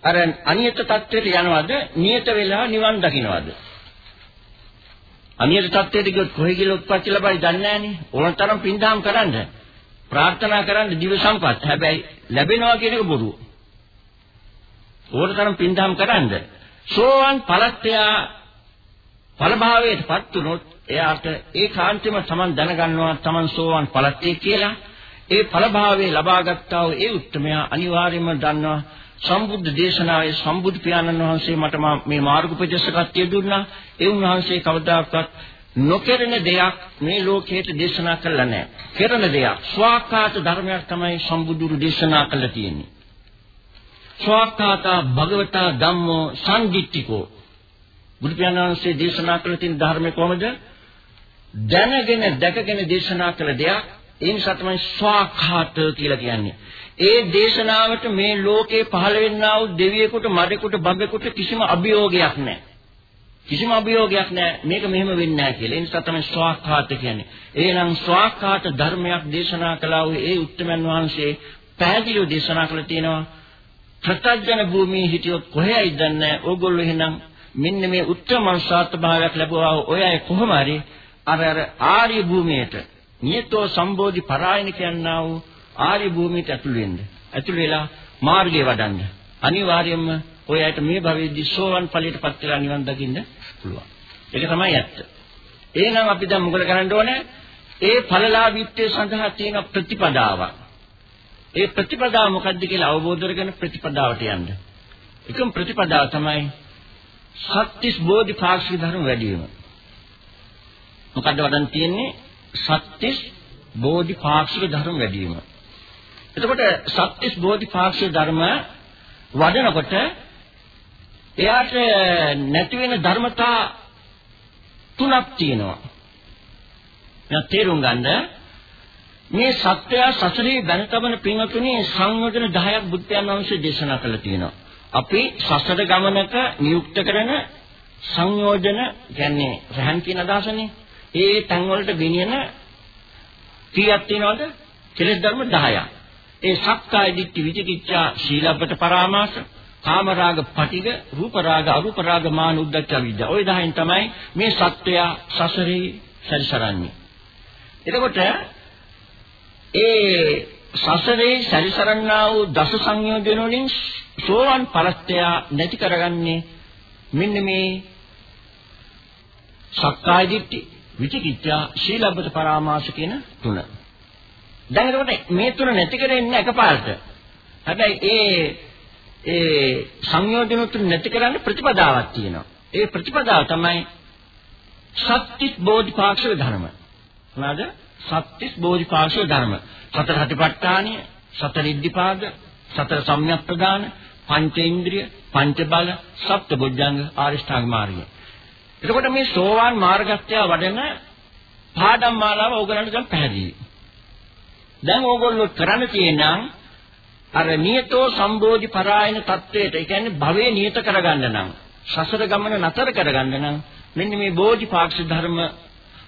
S3: අර අනියත தත්ත්වයට යනවද? නියත වෙලා නිවන් දකින්නවද අනියත தත්ත්වයට ගියොත් කොහේ කියලා උත්පත්ති ලබයි දන්නේ නැහනේ. ඕනතරම් පින්දාම් කරන්න ප්‍රාර්ථනා කරන්න දිව සම්පත්. හැබැයි ලැබෙනවා කියන එක බොරුව. ඕනතරම් පින්දාම් කරන්න. සෝවන් පලත්‍යා ඵලභාවයටපත් උනොත් එයාට ඒකාන්තයෙන්ම Taman දැනගන්නවා Taman සෝවන් පලත්‍යේ කියලා. ඒ ඵලභාවයේ ලබා ගත්තා වූ ඒ උත්තරමයා අනිවාර්යයෙන්ම දන්නවා සම්බුද්ධ දේශනාවේ සම්බුදු පියාණන් වහන්සේ මට මේ මාර්ගෝපදේශකත්වය දුන්නා ඒ උන්වහන්සේ කවදාකවත් නොකරන දෙයක් මේ ලෝකයට දේශනා කළා නැහැ. කරන දෙයක් ස්වාක්කාත ධර්මයක් තමයි සම්බුදුරු දේශනා කළා තියෙන්නේ. ස්වාක්කාතා භගවතා ධම්මෝ සංදිත්තිකෝ බුදු පියාණන් වහන්සේ දේශනා කළ තියෙන ධර්මය කොහොමද? දැනගෙන දැකගෙන දේශනා කළ දෙයක් ඒ නිසා තමයි ස්වාඛාත කියලා කියන්නේ. ඒ දේශනාවට මේ ලෝකේ පහළ වෙන්නා වූ දෙවියෙකුට, මඩෙකුට, බබෙකුට කිසිම අභියෝගයක් නැහැ. කිසිම අභියෝගයක් නැහැ. මේක මෙහෙම වෙන්නේ නැහැ කියලා. ඒ නිසා තමයි ස්වාඛාත කියන්නේ. එහෙනම් ස්වාඛාත ධර්මයක් දේශනා කළා වූ ඒ උත්තමයන් වහන්සේ පැහැදිලිව දේශනා කළ තියෙනවා. ප්‍රත්‍යඥ භූමියේ හිටියොත් කොහේයි දන්නේ ඕගොල්ලෝ එහෙනම් මෙන්න මේ උත්තම මනුෂ්‍යත්ව භාවයක් ලැබුවා ඔය අය කොහොම හරි අර අර ආර්ය භූමියට නියතෝ සම්බෝධි පරායන කියනා වූ ආර්ය භූමියට ඇතුළු වෙන්න. ඇතුළු වෙලා මාර්ගය වඩන්න. අනිවාර්යයෙන්ම ඔය ඇයට මේ භවයේදී සෝවන් ඵලයටපත් වෙලා නිවන් දකින්න පුළුවන්. ඒක තමයි ඇත්ත. එහෙනම් අපි දැන් මොකද කරන්න ඕනේ? ඒ ඵලලාභීත්වයේ සඳහා තියෙන ප්‍රතිපදාවක්. ඒ ප්‍රතිපදාව මොකක්ද කියලා අවබෝධ කරගෙන ප්‍රතිපදාවට යන්න. එකම ප්‍රතිපදාව තමයි සත්‍තිස් බෝධිපාක්ෂික ධර්ම වැඩි වීම. මොකද්ද වඩන් තියෙන්නේ? සත්‍තිස් බෝධිපාක්ෂික ධර්ම වැඩි වීම. එතකොට සත්‍තිස් බෝධිපාක්ෂික ධර්ම වඩනකොට එයාට නැති වෙන ධර්මතා තුනක් තියෙනවා. මම තේරුම් ගන්න මේ සත්‍යය සසරේ දැන තබන පින්වතුනි සංයෝජන 10ක් බුද්ධයන් වහන්සේ දේශනා කළා තියෙනවා. අපි සසර ගමනක නියුක්ත කරන සංයෝජන කියන්නේ රහන් කියන අදහසනේ. ඒ තන් වලට ගෙනියන කීයක් තියෙනවද? කෙලෙස් ධර්ම 10ක්. ඒ සක්කාය දිට්ඨි විචිකිච්ඡා ශීලබ්බත පරාමාස කාමරාග පටිග රූපරාග අරූපරාග මාන උද්දච්ච විද්‍යා. ওই 10න් තමයි මේ සත්වය සසරේ සැරිසරන්නේ. එතකොට ඒ සසරේ සැරිසරන්නා වූ දස සංයෝජන වලින් සෝවන් පරස්තය නැති කරගන්නේ මෙන්න මේ සක්කාය දිට්ඨි විචිකිච්ඡා ශීලබ්බත පරාමාස කියන තුන. දැන් එතකොට මේ තුන නැති කරෙන්නේ එකපාරට. හැබැයි ඒ ඒ සංයෝජන තුන නැති කරන්න ප්‍රතිපදාවක් තියෙනවා. ඒ ප්‍රතිපදාව තමයි සත්‍තිස් බෝධිපාක්ෂික ධර්ම. මොනවාද? සත්‍තිස් බෝධිපාක්ෂික ධර්ම. සතර හටිපට්ඨානිය, සතර ඉද්ධිපාද, සතර සම්‍යක් ප්‍රදාන, පංචේන්ද්‍රිය, පංච බල, සප්ත බොජ්ජංග ආරිෂ්ඨාංග මාර්ගය. එතකොට මේ සෝවාන් මාර්ගස්ත්‍ය වඩන පාඩම් මාලාව ඕගලන්ට දැන් පැහැදිලි. දැන් ඕගොල්ලෝ කරන්න තියෙනම් අර නියතෝ සම්බෝධි පරායන தത്വයට, ඒ කියන්නේ භවයේ නියත කරගන්න නම්, සසර ගමන නතර කරගන්න නම් මෙන්න මේ බෝධිපාක්ෂි ධර්ම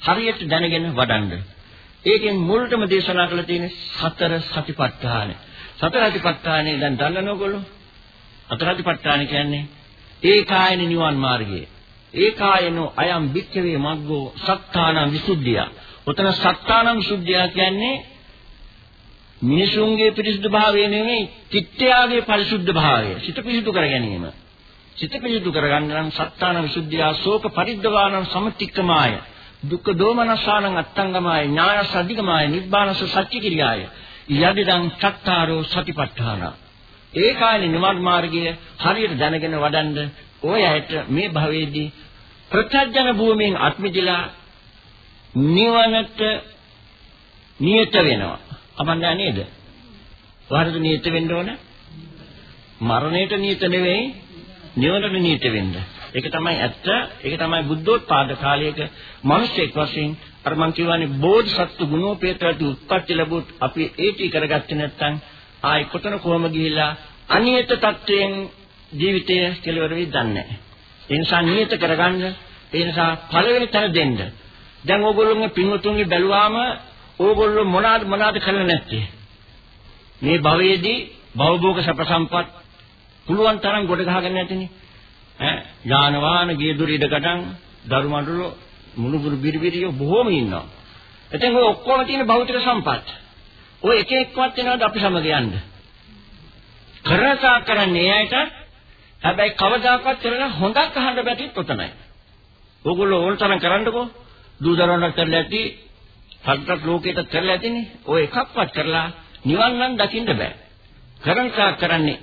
S3: හරියට දැනගෙන වඩන්න. ඒකෙන් මුල්ටම දේශනා කළ තියෙන්නේ සතර සතිපට්ඨාන. සතර සතිපට්ඨානේ දැන් දන්නවද ඔයගොල්ලෝ? සතර සතිපට්ඨාන කියන්නේ ඒකායන නිවන් මාර්ගය. ඒකායනෝ අයම් වික්ඛවේ මග්ගෝ සත්තාන විසුද්ධිය. උතන සත්තාන විසුද්ධිය කියන්නේ මිනිසුන්ගේ පිරිසුදු භාවය නෙමෙයි චිත්තයාගේ පරිසුද්ධ භාවය. සිත පිරිසුදු කර ගැනීම. සිත පිරිසුදු කරගන්න නම් සත්තාන විසුද්ධිය ශෝක පරිද්දවාන සමතික්කමාය. දුක්ඛ දෝමනසානං අත්තංගමාය ඥායස අධිගමාය නිබ්බානස සත්‍ය කිරියාය. යදිදං චත්තාරෝ සතිපට්ඨාන. ඒ කාලේ නිවන් මාර්ගය හරියට දැනගෙන වඩන්න ඔය ඇයට මේ භවයේදී ප්‍රත්‍යඥ භූමියෙන් අත්මිදලා නිවනට නියත වෙනවා. අපන්නේ නේද? වහරද නියත වෙන්න ඕන? මරණයට නියත නෙවෙයි නිවනට නියත වෙන්න. ඒක තමයි ඇත්ත. ඒක තමයි බුද්ධෝත්පාද කාලයක මිනිසෙක් වශයෙන් අර මං කියවනේ බෝධිසත්ව ගුණෝපේතයට උත්පත්ති ලැබුත් අපි ඒටි කරගත්තේ නැත්නම් ආයි කොතන කොහම ගිහිලා අනියත තත්වයෙන් ජීවිතය කෙලවර වෙයි දන්නේ නැහැ. ඒ නිසා නියත කරගන්න ඒ නිසා පළවෙනි තැන දෙන්න. දැන් ඕගොල්ලෝගේ පින්වතුන්ගේ බැලුවාම ඕගොල්ලෝ මොනවාද මොනවාද කරන්නේ නැත්තේ? මේ භවයේදී භවභෝග සැප සම්පත් පුළුවන් තරම් ගොඩ ගහගෙන නැතිනේ. ඈ ඥාන වාහන ගේ දුර ඉඩකඩම් දරු මඬුල මුණුබුරු බිරිබිරියෝ බොහෝම ඉන්නවා. එතෙන් ඔය ඔක්කොම තියෙන භෞතික සම්පත්. ඔය එක එක්කවත් වෙනවද අපි සමග යන්න? කරසා කරන්නේ ඇයිට හැබැයි කවදාකවත් කරන හොඳක් අහන්න බැටිත් උතනයි. ඕගොල්ලෝ ඕන තරම් කරන්නකෝ. දූ දරුවන්ට කරලා ඇති, සත්‍යක් ලෝකයට කරලා ඇතිනේ. ඔය එකක්වත් කරලා නිවන් නම් දකින්න බෑ. කරන්සා කරන්නේ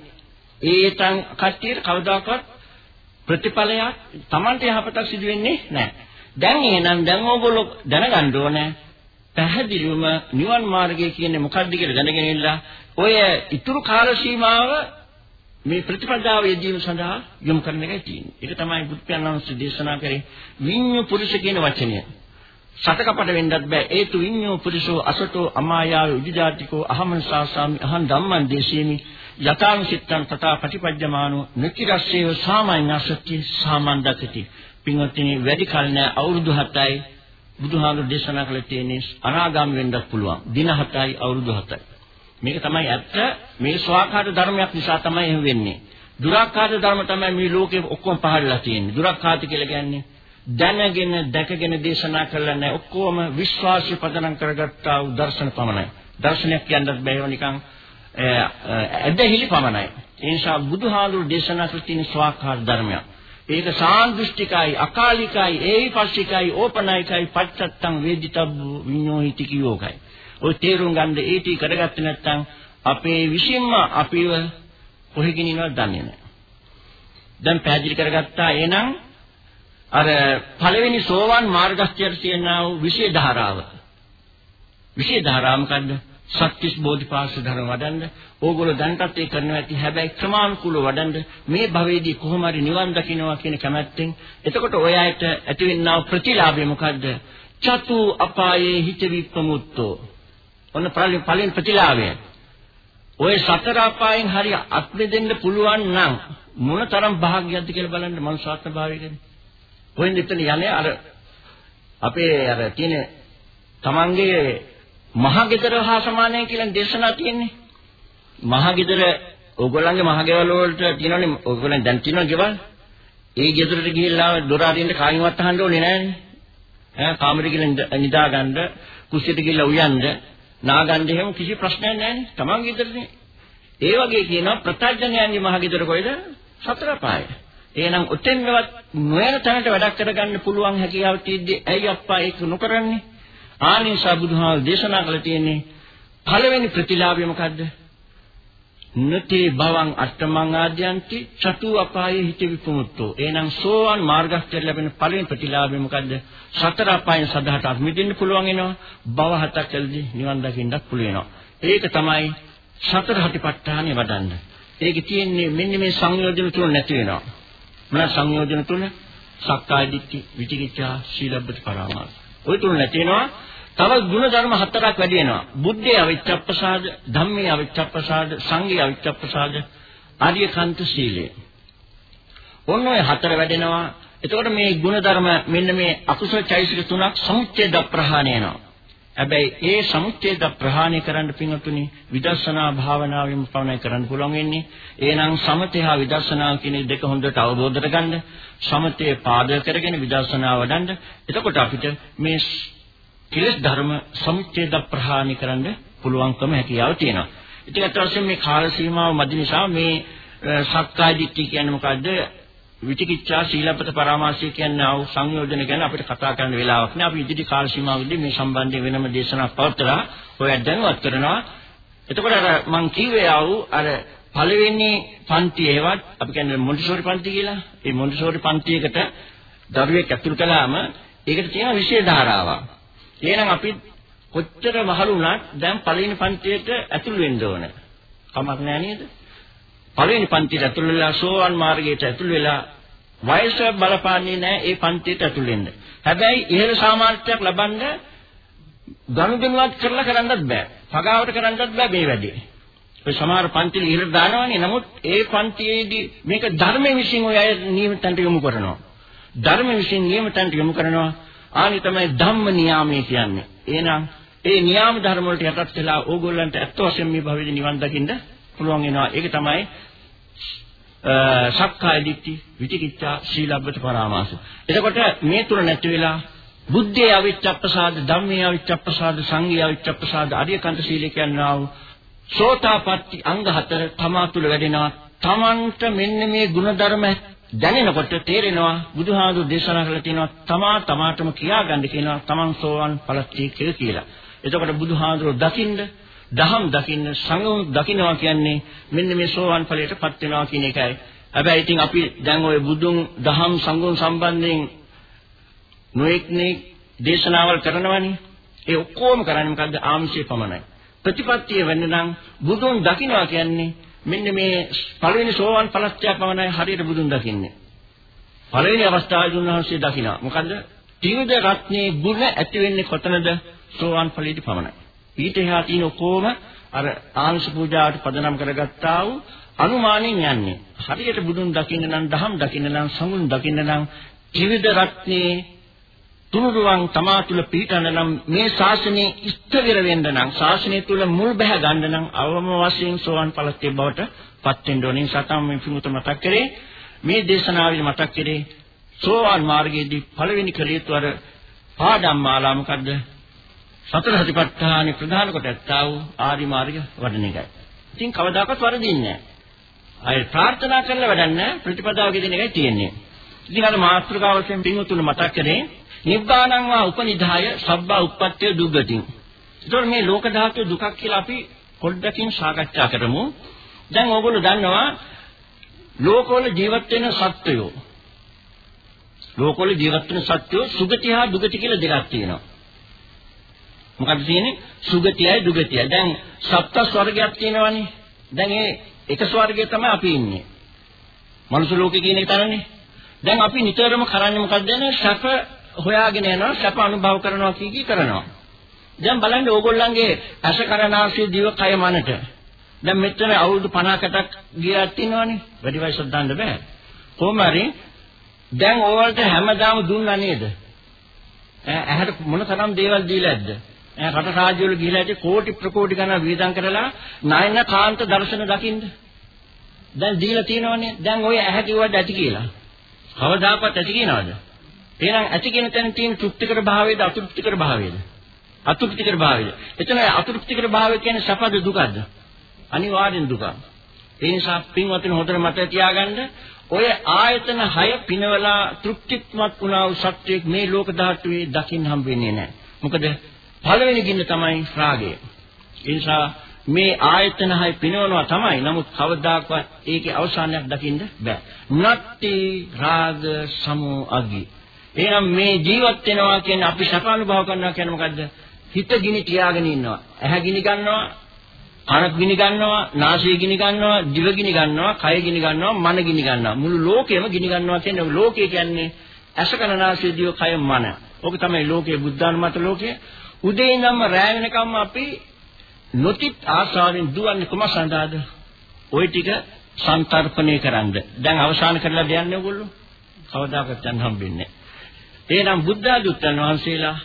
S3: ඒතන් කට්ටියට කවදාකවත් ප්‍රතිඵලයක් Tamante යහපතක් සිදු වෙන්නේ නැහැ. දැන් එහෙනම් දැන් ඕගොල්ලෝ දැනගන්න ඕනේ පැහැදිලිවම නිවන් මාර්ගය කියන්නේ මොකක්ද කියලා දැනගෙන ඉන්න ඔය ඉතුරු කාල සීමාව මේ ප්‍රතිපදාව යෙදීම සඳහා යොමු කරන එකයි තියෙන්නේ. ඒක තමයි බුදු පියාණන්සේ දේශනා කරේ විඤ්ඤු පුරුෂ කියන වචනය. සතකපට වෙන්නත් බෑ. ඒතු විඤ්ඤෝ පුරුෂෝ අසතෝ අමායාව උදිජාතිකෝ අහමංසාසාමි අහං ධම්මං දේශේමි යතාං සිත්තං තථා පටිපජ්ජමානෝ නිකිරස්සේව සාමාන්‍යසත්‍ය සාමන්දකති. පින්වත්නි වැඩි කල නෑ අවුරුදු 7යි බුදුහාමුදුරු දේශනා කළ තියෙන්නේ අනාගාමී වෙන්නත් පුළුවන්. දින 7යි අවුරුදු 7යි. මේක තමයි ඇත්ත මේ ස්වාකාර ධර්මයක් නිසා තමයි එහෙම වෙන්නේ. දුරාකාර ධර්ම තමයි මේ ලෝකේ ඔක්කොම පහළලා තියෙන්නේ. දුරාකාත කියලා කියන්නේ දැනගෙන දැකගෙන දේශනා කළා නැහැ. ඔක්කොම විශ්වාසය පදනම් කරගත්තා වූ දර්ශන පමණයි. දර්ශනයක් කියන්නත් බැහැ නිකන් ඇදහිලි පමණයි. ඒ නිසා බුදුහාමුදුරු දේශනා කළ තියෙන ස්වාකාර ධර්මයක්. ඒක සාන්දෘෂ්ටිකයි, අකාලිකයි, ඒහිපස්සිකයි, ඕපනයිකයි, පච්චත්තං වේදිතබ්බ විඤ්ඤෝහිති කියෝකයි. ඔය තේරුම් ගන්න ඒ ටී කරගත්තේ නැත්නම් අපේ විශ්ින්ම අපිව කොහෙකින් ඉනවද දන්නේ නැහැ. දැන් පැහැදිලි කරගත්තා එහෙනම් අර පළවෙනි සෝවාන් මාර්ගස්ත්‍යයට තියෙනා වූ විශේෂ ධාරාව. විශේෂ ධාරාව මොකද්ද? සත්‍තිස් බෝධිපාක්ෂ ධර්ම වඩන්න ඕගොල්ලෝ දැන්ටත් ඒ කරනවා ඇති හැබැයි ක්‍රමානුකූලව වඩන්න මේ භවයේදී කොහොම හරි නිවන් දකින්නවා කියන කැමැත්තෙන් එතකොට ඔය අයට ඇතිවෙනා ප්‍රතිලාභය මොකද්ද චතු අපායේ හිත විප්‍රමුක්තෝ ඔන්න පළවෙනි ප්‍රතිලාභය. ඔය සතර අපායන් හරිය අත්දෙන්න පුළුවන් නම් මොනතරම් භාග්‍යයක්ද කියලා බලන්න මනුෂ්‍යාත්ම භාවයකදී. ඔයින් එතන යන්නේ අර අපේ අර තියෙන තමන්ගේ මහගෙදර හා සමානයි කියලා දේශනා තියෙන්නේ. මහගෙදර ඕගොල්ලන්ගේ මහගෙවල් වලට තියෙනවනේ ඕගොල්ලන් දැන් තියෙනවා ගෙවල්. ඒ ගෙදරට ගිහිල්ලා දොර අරින්න කායින්වත් අහන්න ඕනේ නෑනේ. ඈ කාමරේ ගිහින් නිදා ගන්න කුස්සියට ගිහිල්ලා උයන්ද නාගන්න එහෙම කිසි ප්‍රශ්නයක් නැහැ තමන් ගෙදරනේ. ඒ වගේ කියනවා ප්‍රත්‍යඥයන්ගේ මහ ගෙදර කොයිද? සතර පාය. එහෙනම් ඔතෙන්වත් නොයන තැනට වැඩක් කරගන්න පුළුවන් හැකියාව තියෙද්දි ඇයි අප්පා ඒක නොකරන්නේ? ආනිසා බුදුහාම දේශනා කළ තියෙන්නේ පළවෙනි ප්‍රතිලාභය මොකද්ද? නතේ බවං අට්ඨමං ආද්‍යන්ති චතු අපායේ හිත විපමුක්තෝ එහෙනම් සෝවන් මාර්ගස්ථය ලැබෙන පළවෙනි ප්‍රතිලාභය මොකද්ද? සතර අපායන් සදාට අත්මිදින්න පුළුවන් වෙනවා. භව හතක් කළදී නිවන් දකින්නත් පුළුවන් වෙනවා. ඒක තමයි සතර හටිපට්ඨානෙ වඩන්න. ඒක තියෙන්නේ මෙන්න මේ සංයෝජන තුන නැති වෙනවා. මොන සංයෝජන තුන? සක්කාය දිට්ඨි විචිකිච්ඡා සීලබ්බත පරාමාස. ওই තුන නැති වෙනවා. තව ගුණ ධර්ම හතරක් වැඩි වෙනවා. බුද්ධේ අවිච්ඡප්පසාද, ධම්මේ අවිච්ඡප්පසාද, සංඝේ අවිච්ඡප්පසාද, ආර්යකාන්ත සීලය. ඔන්න ඔය හතර වැඩෙනවා. එතකොට මේ ගුණ ධර්ම මෙන්න මේ අකුසල චෛසික තුනක් සමුච්ඡේද ප්‍රහාණය වෙනවා. හැබැයි ඒ සමුච්ඡේද ප්‍රහාණය කරන්න පින්වතුනි විදර්ශනා භාවනාවෙන් පමණයි කරන්න පුළුවන් වෙන්නේ. එහෙනම් සමතය හා විදර්ශනා කියන දෙක හොඳට අවබෝධ කරගන්න, සමතේ පාදක කරගෙන විදර්ශනා වඩන්න. එතකොට අපිට මේ කෙලෙස් ධර්ම සමුච්ඡේද ප්‍රහාණය කරන්න පුළුවන්කම හැකියාව තියෙනවා. ඉතින් අත් වශයෙන් මේ කාල සීමාව මැදි නිසා මේ සක්කාය දිට්ඨිය කියන්නේ මොකද්ද? විචිකිච්ඡා සීලපත පරාමාසය කියන්නේ ආ සංයෝජන ගැන අපිට කතා කරන්න වෙලාවක් නෑ. අපි ඉදිරි කාල සීමාවෙදී මේ සම්බන්ධයෙන් වෙනම දේශනාවක් පවත්වලා ඔයත් දැනුවත් කරනවා. එතකොට අර මං කිව්වේ ආ අර පළවෙනි පන්තියේවත් අපි කියන්නේ මොන්ටිසෝරි පන්ති කියලා. ඒ මොන්ටිසෝරි පන්තියකට දරුවෙක් ඇතුළු කළාම ඒකට තියෙන විශේෂ ධාරාවක්. එහෙනම් අපි කොච්චර මහලු වුණත් දැන් පළවෙනි පන්තියට ඇතුළු වෙන්න ඕන. කමක් නෑ නේද? පළවෙනි පන්තියට ඇතුළු වෙලා සෝවන් මාර්ගයට ඇතුළු වෙලා වයස බලපාන්නේ නැහැ ඒ පන්තියට ඇතුළු වෙන්න. හැබැයි ඉහළ සාමාර්ථයක් ලබන්න ගනුදෙනුවත් කරලා කරන්නත් බෑ. පගාවට කරන්නත් බෑ මේ වැඩේ. ඔය සමහර පන්තිල ඉහළට දානවනේ. නමුත් ඒ පන්තියේදී මේක ධර්මයේ විශ්ින් ඔය අය නියමිතන්ට යොමු කරනවා. ධර්මයේ විශ්ින් නියමිතන්ට යොමු කරනවා. ආනි තමයි ධම්ම නියාමයේ කියන්නේ. එහෙනම් ඒ නියාම ධර්ම වලට යටත් වෙලා ඕගොල්ලන්ට ඇත්ත වශයෙන්ම මේ භවෙදී නිවන් දකින්න පුළුවන් වෙනවා. ඒක තමයි සක්කාය දිට්ඨි, විචිකිච්ඡා, සීලබ්බත පරාමාස. එතකොට මේ තුන නැති වෙලා බුද්ධයේ අවිච්ඡප්පසාද, ධම්මයේ අවිච්ඡප්පසාද, සංඝයේ අවිච්ඡප්පසාද, අරියකන්ත සීලය කියනවා සෝතාපට්ටි අංග හතර තමා තුල වැඩෙනවා. තමන්ට මෙන්න මේ ಗುಣධර්ම දැනෙනකොට තේරෙනවා බුදුහාමුදුරු දේශනා කරලා තියෙනවා තමා තමාටම කියාගන්න කියනවා තමන් සෝවන් ඵලච්චී කියලා. එතකොට බුදුහාමුදුරු දකින්න දහම් දකින්න සංගම දකින්නවා කියන්නේ මෙන්න මේ සෝවන් ඵලයටපත් වෙනවා කියන එකයි. හැබැයි ඉතින් අපි දැන් ওই බුදුන් දහම් සංගම සම්බන්ධයෙන් නොඑක්නේ දේශනාවල් කරනවනේ. ඒ ඔක්කොම කරන්නේ මොකද්ද? ආංශය පමණයි. ප්‍රතිපත්තිය වෙන්න නම් බුදුන් දකින්නවා කියන්නේ මෙන්න මේ පළවෙනි සෝවන් ඵලස්ත්‍ය පමණයි හරියට බුදුන් දකින්නේ. පළවෙනි අවස්ථාවේදී උන්වහන්සේ දකිනවා. මොකද්ද? ත්‍රිවිධ රත්නේ ගුණ ඇති වෙන්නේ කොතනද? සෝවන් ඵලයේදී පමණයි. ඊට එහා තියෙන ඔක්කොම අර ආංශ පූජාවට පදනම් කරගත්තා වූ අනුමානෙන් යන්නේ. හරියට බුදුන් දකින්න නම්, දහම් දකින්න නම්, සමුන් දකින්න නම් ත්‍රිවිධ රත්නේ තුනුරුවන් තමා තුළ පිහිටන නම් මේ ශාසනයේ ඉස්තවිර වෙන්න නම් ශාසනය තුළ මුල් බැහැ ගන්න නම් අවම වශයෙන් සෝවන් ඵලത്തെ බවට පත් වෙන්න ඕනේ. සතම් මේ පිටුත මතක් කරේ මේ දේශනාවේ මතක් කරේ සෝවන් මාර්ගයේදී පළවෙනි කළ යුතු අර පාඩම් මාලා මොකද්ද? සතර සතිපට්ඨානෙ ප්‍රධාන කොට ඇත්තා වූ ආරි මාර්ගය වඩන එකයි. ඉතින් කවදාකවත් වරදින්නේ නැහැ. අය ප්‍රාර්ථනා කරලා වැඩන්නේ ප්‍රතිපදාව කියන එකයි තියෙන්නේ. ඉතින් අර මාත්‍රකාව වශයෙන් පින්වතුන් මතක් කරේ නිබ්බානං වා උපනිදාය සබ්බා උප්පත්තිය දුග්ගතින්. ඒතකොට මේ ලෝක ධාතු දුකක් කියලා අපි පොඩ්ඩකින් සාකච්ඡා කරමු. දැන් ඕගොල්ලෝ දන්නවා ලෝකවල ජීවත් වෙන සත්වයෝ ලෝකවල ජීවත් වෙන සත්වයෝ සුගති හා දුගති කියලා දෙකක් තියෙනවා. මොකක්ද තියෙන්නේ? සුගතියයි දුගතියයි. දැන් සප්ත ස්වර්ගයක් තියෙනවනේ. දැන් ඒ එක ස්වර්ගයේ තමයි අපි ඉන්නේ. මනුස්ස ලෝකේ කියන එක තරන්නේ. දැන් අපි නිතරම කරන්නේ මොකක්ද කියන්නේ? සැප හොයාගෙන යනවා, සැප අනුභව කරනවා කී කී කරනවා. දැන් බලන්න ඕගොල්ලන්ගේ ඇස කරනාසය දිව කය මනට. දැන් මෙතන අවුරුදු 50කටක් ගියක් තියෙනවනේ. වැඩි වයසක් දාන්න බෑ. කොහොම හරි දැන් ඕවලට හැමදාම දුන්නා නේද? ඇහැට මොන තරම් දේවල් දීලා ඇද්ද? රට රාජ්‍යවල ගිහිලා ඉති කෝටි ප්‍රකෝටි ගණන් වියදම් කරලා නායන කාන්ත දර්ශන දකින්න. දැන් දීලා තියෙනවනේ. දැන් ඔය ඇහැ කිව්වද ඇති කියලා. කවදාකවත් ඇති කියනවද? එහෙනම් ඇති කියන තැන තියෙන තෘප්තිකර භාවයේද අතෘප්තිකර භාවයේද? අතෘප්තිකර භාවයේද. එතන අතෘප්තිකර භාවය කියන්නේ සපද දුකද? අනිවාර්යෙන් දුක. ඒ නිසා පින්වත්නි හොඳට මතක තියාගන්න ඔය ආයතන 6 පිනවලා තෘප්තිමත් වුණා වූ සත්‍යයක් මේ ලෝක ධාතුවේ දකින්න හම්බ වෙන්නේ නැහැ. මොකද පළවෙනි ගින්න තමයි රාගය. ඒ නිසා මේ ආයතන හය පිනවනවා තමයි. නමුත් කවදාකවත් ඒකේ අවසානයක් දකින්න බෑ. නත්ති රාග සමෝ අග්ගි. එහෙනම් මේ ජීවත් වෙනවා කියන්නේ අපි සැප අනුභව කරනවා කියන්නේ මොකද්ද? හිත ගිනි තියාගෙන ඉන්නවා. ඇහැ ගිනි ගන්නවා, කන ගිනි ගන්නවා, නාසය ගිනි ගන්නවා, දිව ගිනි ගන්නවා, කය ගිනි ගන්නවා, මන ගිනි ගන්නවා. මුළු ලෝකෙම ගිනි ගන්නවා කියන්නේ ලෝකය කියන්නේ ඇස කන නාසය දිව කය මන. ඕක තමයි ලෝකයේ බුද්ධානුමත ලෝකය. උදේ ඉඳන්ම රැ වෙනකම්ම අපි නොතිත් ආශාවෙන් දුවන්නේ කොම සඳහාද? ওই ටික සංතරපණය කරන්න. දැන් අවසන් කරලා දෙන්නේ ඔයගොල්ලෝ. කවදාකවත් යන්න හම්බෙන්නේ නැහැ. එහෙනම් බුද්ධ ආදුත්තන් වහන්සේලා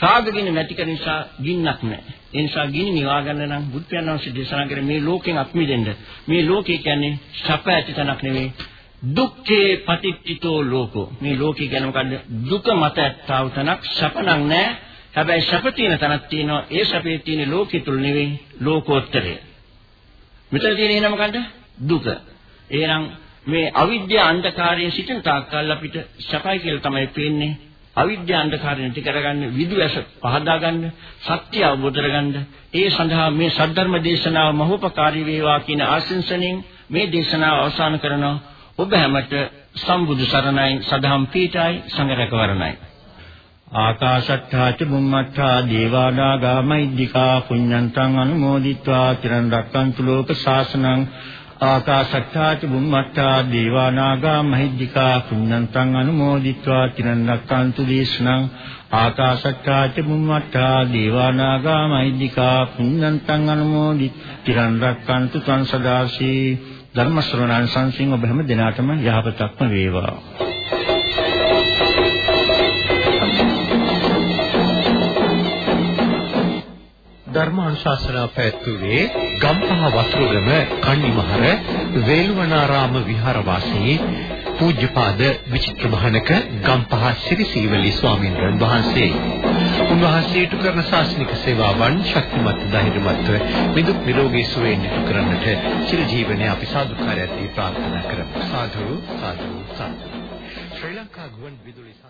S3: රාගගින්න නැති කරන නිසා ගින්නක් නැහැ. ඒ නිසා ගිනි නිවා ගන්න නම් බුදු පියාණන්සේ දේශනා කරේ මේ ලෝකෙන් අත්මිදෙන්න. මේ ලෝකේ කියන්නේ සැප ඇති තැනක් නෙවෙයි. දුක්ඛේ පටිච්චිතෝ ලෝකෝ. මේ ලෝකේ කියන්නේ මොකද්ද? දුක මත ඇත්තා වූ තැනක් සැප නම් නැහැ. හැබැයි සැප තියෙන තැනක් තියෙනවා. ඒ සැපේ තියෙන ලෝකෙ තුල නෙවෙයි ලෝකෝත්තරය. මෙතන තියෙන එහෙනම් මොකද්ද? දුක. එහෙනම් මේ අවිද්‍යා අන්ධකාරයෙන් සිටින තාක්කල් අපිට සැපයි කියලා තමයි පේන්නේ. අවිද්‍යා අන්ධකාරය නැති කරගන්න විදුවැස පහදා ගන්න සත්‍ය අවබෝධ කරගන්න. ඒ සඳහා මේ සද්ධර්ම දේශනාව මහෝපකාරී වේවා කියන ආශිංසනෙන් මේ දේශනාව අවසන් කරනවා. ඔබ හැමට සම්බුදු සරණයි සදහම් පීඨයි සංඝරකවරණයි.
S4: ආකාශට්ඨා ච බුම්මට්ඨා දේවානාගා මහිද්దికා පුඤ්ඤන්තං අනුමෝදිත්වා. චිරන් රැක්කන්තු ලෝක ශාසනං ආකාශට්ටාච බුම්මට්ටා දේවා නාග මහිද්దికා පුඤ්ඤන්තං අනුමෝදිත්වා තිරන්නක්කාන්තු දේශනං ආකාශට්ටාච බුම්මට්ටා දේවා නාග මහිද්దికා පුඤ්ඤන්තං අනුමෝදිත් තිරන්නක්කාන්තු සංසදාසී ධර්ම ශ්‍රවණං සංසිං ඔබ හැම දිනාටම යහපතක්ම වේවා.
S2: ධර්මානුශාසනා පැවැත්වුවේ ගම්පහ වතුරුගම කන්නිමහර වේළුවනාරාම විහාරවාසී පූජ්‍යපාද විචිත්‍ර මහනක ගම්පහ ශ්‍රී ස්වාමීන් වහන්සේ. උන්වහන්සේට කරන ශාසනික සේවාවන් ශක්තිමත් ධෛර්යමත් මිදුක් නිරෝගී සුවයෙන් ඉටු කරන්නට චිර ජීවනයේ අපි සාදුකාරයත් ප්‍රාර්ථනා කරමු. සාදු සාදු සාදු. ශ්‍රී ලංකා ගුවන් විදුලි සංස්ථාව